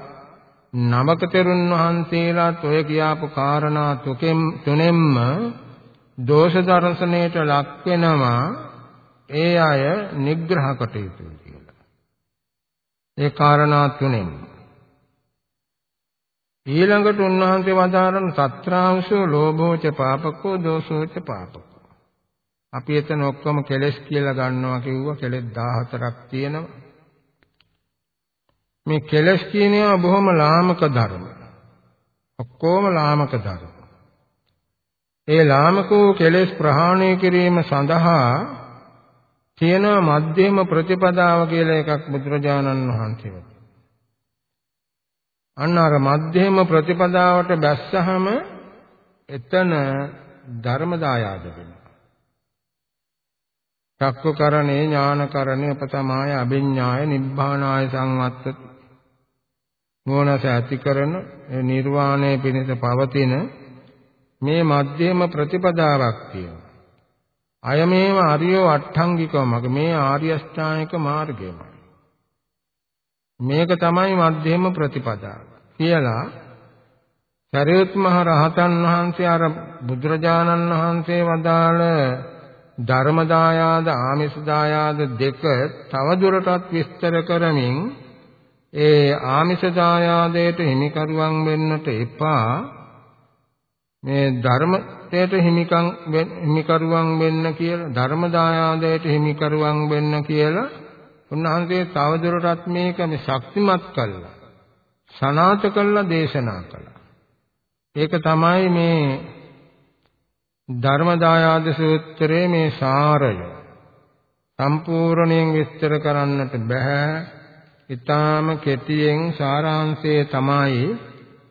නමක තෙරුන් වහන්සේලාත් ඔය කියාපු කාරණා තුකෙන් තුනෙන්ම දෝෂ දර්ශනයට ලක් වෙනවා ඒ අය නිග්‍රහ කටයුතු කියලා. ඒ කාරණා තුනෙන් ඊළඟට උන්වහන්සේ වදාරන සත්‍රාංශෝ ලෝභෝච පාපකෝ දෝෂෝච පාපකෝ. අපි එතන ඔක්කොම කෙලස් කියලා ගන්නවා කිව්වා කෙලස් 14ක් තියෙනවා. මේ කෙලස් කියන ඒවා බොහොම ලාමක ධර්ම. ඔක්කොම ලාමක ධර්ම. ඒ ලාමක වූ කෙලෙස් ප්‍රහාණය කිරීම සඳහා තියෙන මධ්‍යම ප්‍රතිපදාව කියලා එකක් බුදුරජාණන් වහන්සේ අන්න අර මධ්‍යම ප්‍රතිපදාවට බැස්සහම එතන ධර්ම දායාද වෙනවා. චක්කකරණේ ඥානකරණේ උපතමාය අභිඥාය නිබ්බානාය සංවත්තති නුවණස ඇති කරන නිර්වාණය පිණිස පවතින මේ මධ්‍යම ප්‍රතිපදාවක් තියෙනවා. අය මේව අරියෝ අට්ඨංගිකව මග මේ ආර්ය අෂ්ටාංගික මාර්ගයමයි. මේක තමයි මධ්‍යම ප්‍රතිපදාව කියලා සරියුත් මහ රහතන් වහන්සේ අර බුදුරජාණන් වහන්සේ වදාළ ධර්ම දායාද ආමිෂ දායාද දෙක තව දුරටත් විස්තර කරමින් ඒ ආමිෂ දායාදයට හිමිකරුවන් වෙන්නට එපා. මේ ධර්මයට හිමිකම් හිමිකරුවන් වෙන්න කියලා ධර්ම දායාදයට හිමිකරුවන් වෙන්න කියලා උන්වහන්සේ තවදුරටත් මේක මේ ශක්තිමත් කළා. සනාත කළා දේශනා කළා. ඒක තමයි මේ ධර්ම දායාද සූත්‍රයේ මේ සාරය සම්පූර්ණයෙන් විස්තර කරන්නට බෑ ඊටාම කෙටියෙන් සාරාංශය තමයි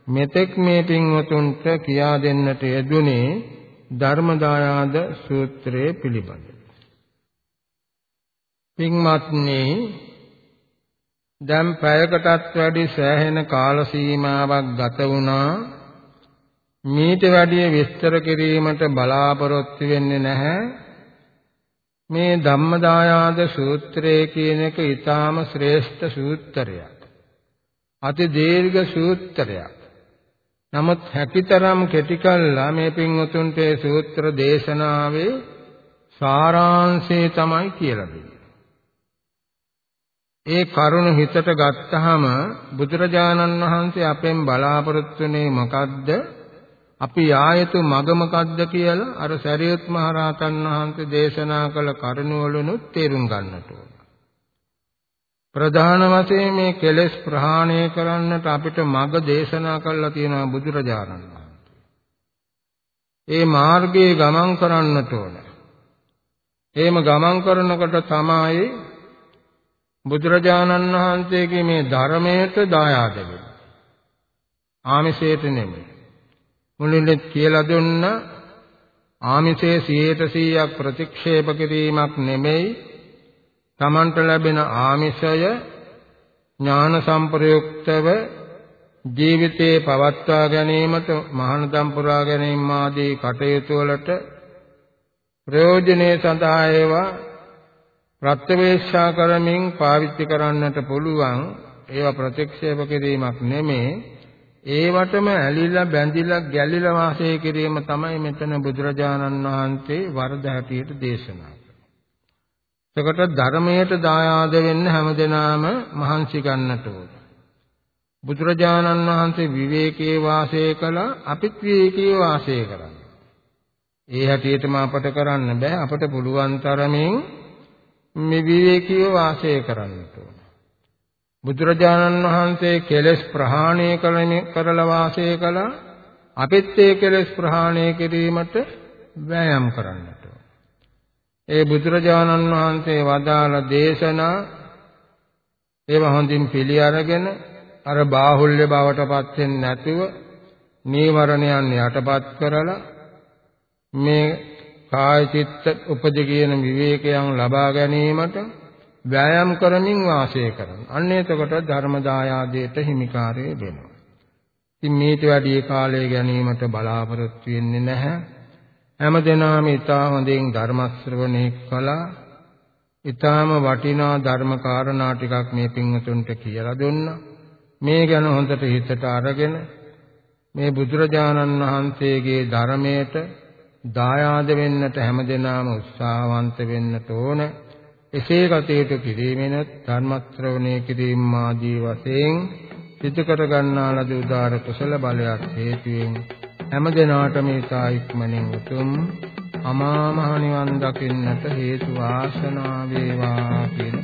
මෙතෙක් මේ පින්වතුන්ට කියා දෙන්නට යෙදුනේ ධර්මදායාද සූත්‍රයේ පිළිබඳ. පින්වත්නි දැන් පැයකටත් වැඩි සෑහෙන කාල සීමාවක් ගත වුණා. මීට වැඩිය විස්තර කිරීමට බලාපොරොත්තු වෙන්නේ නැහැ. මේ ධම්මදායාද සූත්‍රය කියන එක ඊටාම ශ්‍රේෂ්ඨ සූත්‍රයක්. අති දීර්ඝ සූත්‍රයක්. නමුත් හැකිතරම් කෙටි කළා මේ පින්වතුන්ට ඒ සූත්‍ර දේශනාවේ සාරාංශය තමයි කියලා දෙන්නේ. ඒ කරුණ හිතට ගත්තාම බුදුරජාණන් වහන්සේ අපෙන් බලාපොරොත්තු වෙන්නේ මොකද්ද? අපි ආයතු මග මොකද්ද කියලා අර සරියුත් මහ රහතන් වහන්සේ දේශනා කළ කරුණවලුනුත් තේරුම් ගන්නට ඕන. ප්‍රධාන වශයෙන් මේ කෙලෙස් ප්‍රහාණය කරන්නට අපිට මග දේශනා කළා තියෙනවා බුදුරජාණන් වහන්සේ. ඒ මාර්ගයේ ගමන් කරන්නට ඕන. එහෙම ගමන් කරනකොට තමයි බුදුරජාණන් වහන්සේගේ මේ ධර්මයට දායාද වෙන්නේ. ආමිෂයට නෙමෙයි. මුලින්ෙත් කියලා දුන්න. ආමිෂයේ 100%ක් ප්‍රතික්ෂේප කිරීමක් නෙමෙයි. තමන්ට ලැබෙන ආමිෂය ඥාන සම්ප්‍රයුක්තව ජීවිතේ පවත්වා ගැනීමට මහානදම් පුරා ගැනීම ආදී කටයුතු වලට ප්‍රයෝජනේ සඳහා ඒවා ප්‍රත්‍යවේක්ෂා කරමින් පාවිච්චි කරන්නට පුළුවන්. ඒවා ප්‍රතික්ෂේප කිරීමක් නෙමේ ඒවටම ඇලිලා බැඳිලා ගැලිලා වාසය කිරීම තමයි මෙතන බුදුරජාණන් වහන්සේ වරද හැටියට දේශනා එතකොට ධර්මයට දායාද වෙන්න හැමදෙනාම මහන්සි ගන්නට ඕන. බුදුරජාණන් වහන්සේ විවේකයේ වාසය කළා අපිත් විවේකයේ වාසය කරන්න. ඒ හැටියටම අපට කරන්න බෑ අපට පුළුවන් තරමින් මේ විවේකීව වාසය කරන්නට ඕන. බුදුරජාණන් වහන්සේ කෙලෙස් ප්‍රහාණය කරලා වාසය කළා අපිත් ඒ කෙලෙස් ප්‍රහාණය කිරීමට වෑයම් කරන්නට ඕන. ඒ බුදුරජාණන් වහන්සේ වදාළ දේශනා ඒව හොඳින් පිළි අරගෙන අර බාහුල්‍ය බවට පත් වෙන්නේ නැතුව නීවරණයන් යටපත් කරලා මේ කාය චිත්ත උපද කියන විවේකයන් ලබා ගැනීමට ව්‍යායාම් කරමින් වාසය කරන. අන්න එතකොට ධර්ම දායාදයට හිමිකාරය වෙනවා. ඉතින් මේට වැඩි කාලය ගැනීමට බලාපොරොත්තු වෙන්නේ නැහැ. හැමදෙනාම ඊටා හොඳින් ධර්ම ශ්‍රවණය කළා. ඊටාම වටිනා ධර්ම කාරණා ටිකක් මේ පින්වතුන්ට කියලා දුන්නා. මේ ගැන හොඳට හිතට අරගෙන මේ බුදුරජාණන් වහන්සේගේ ධර්මයට දායාද වෙන්නට හැමදෙනාම උත්සාහවන්ත වෙන්නට ඕන. එසේ කටයුතු කිරීමෙන් ධර්ම ශ්‍රවණය කිරීම ආදී වශයෙන් සිදු කර ගන්නා ලද උදාර කුසල බලයක් හේතුවෙන් හැම දිනාටම ඊතා ඉක්මනින් උතුම් අමා මහ නිවන් දකින්නට හේතු වාසනා වේවා කියන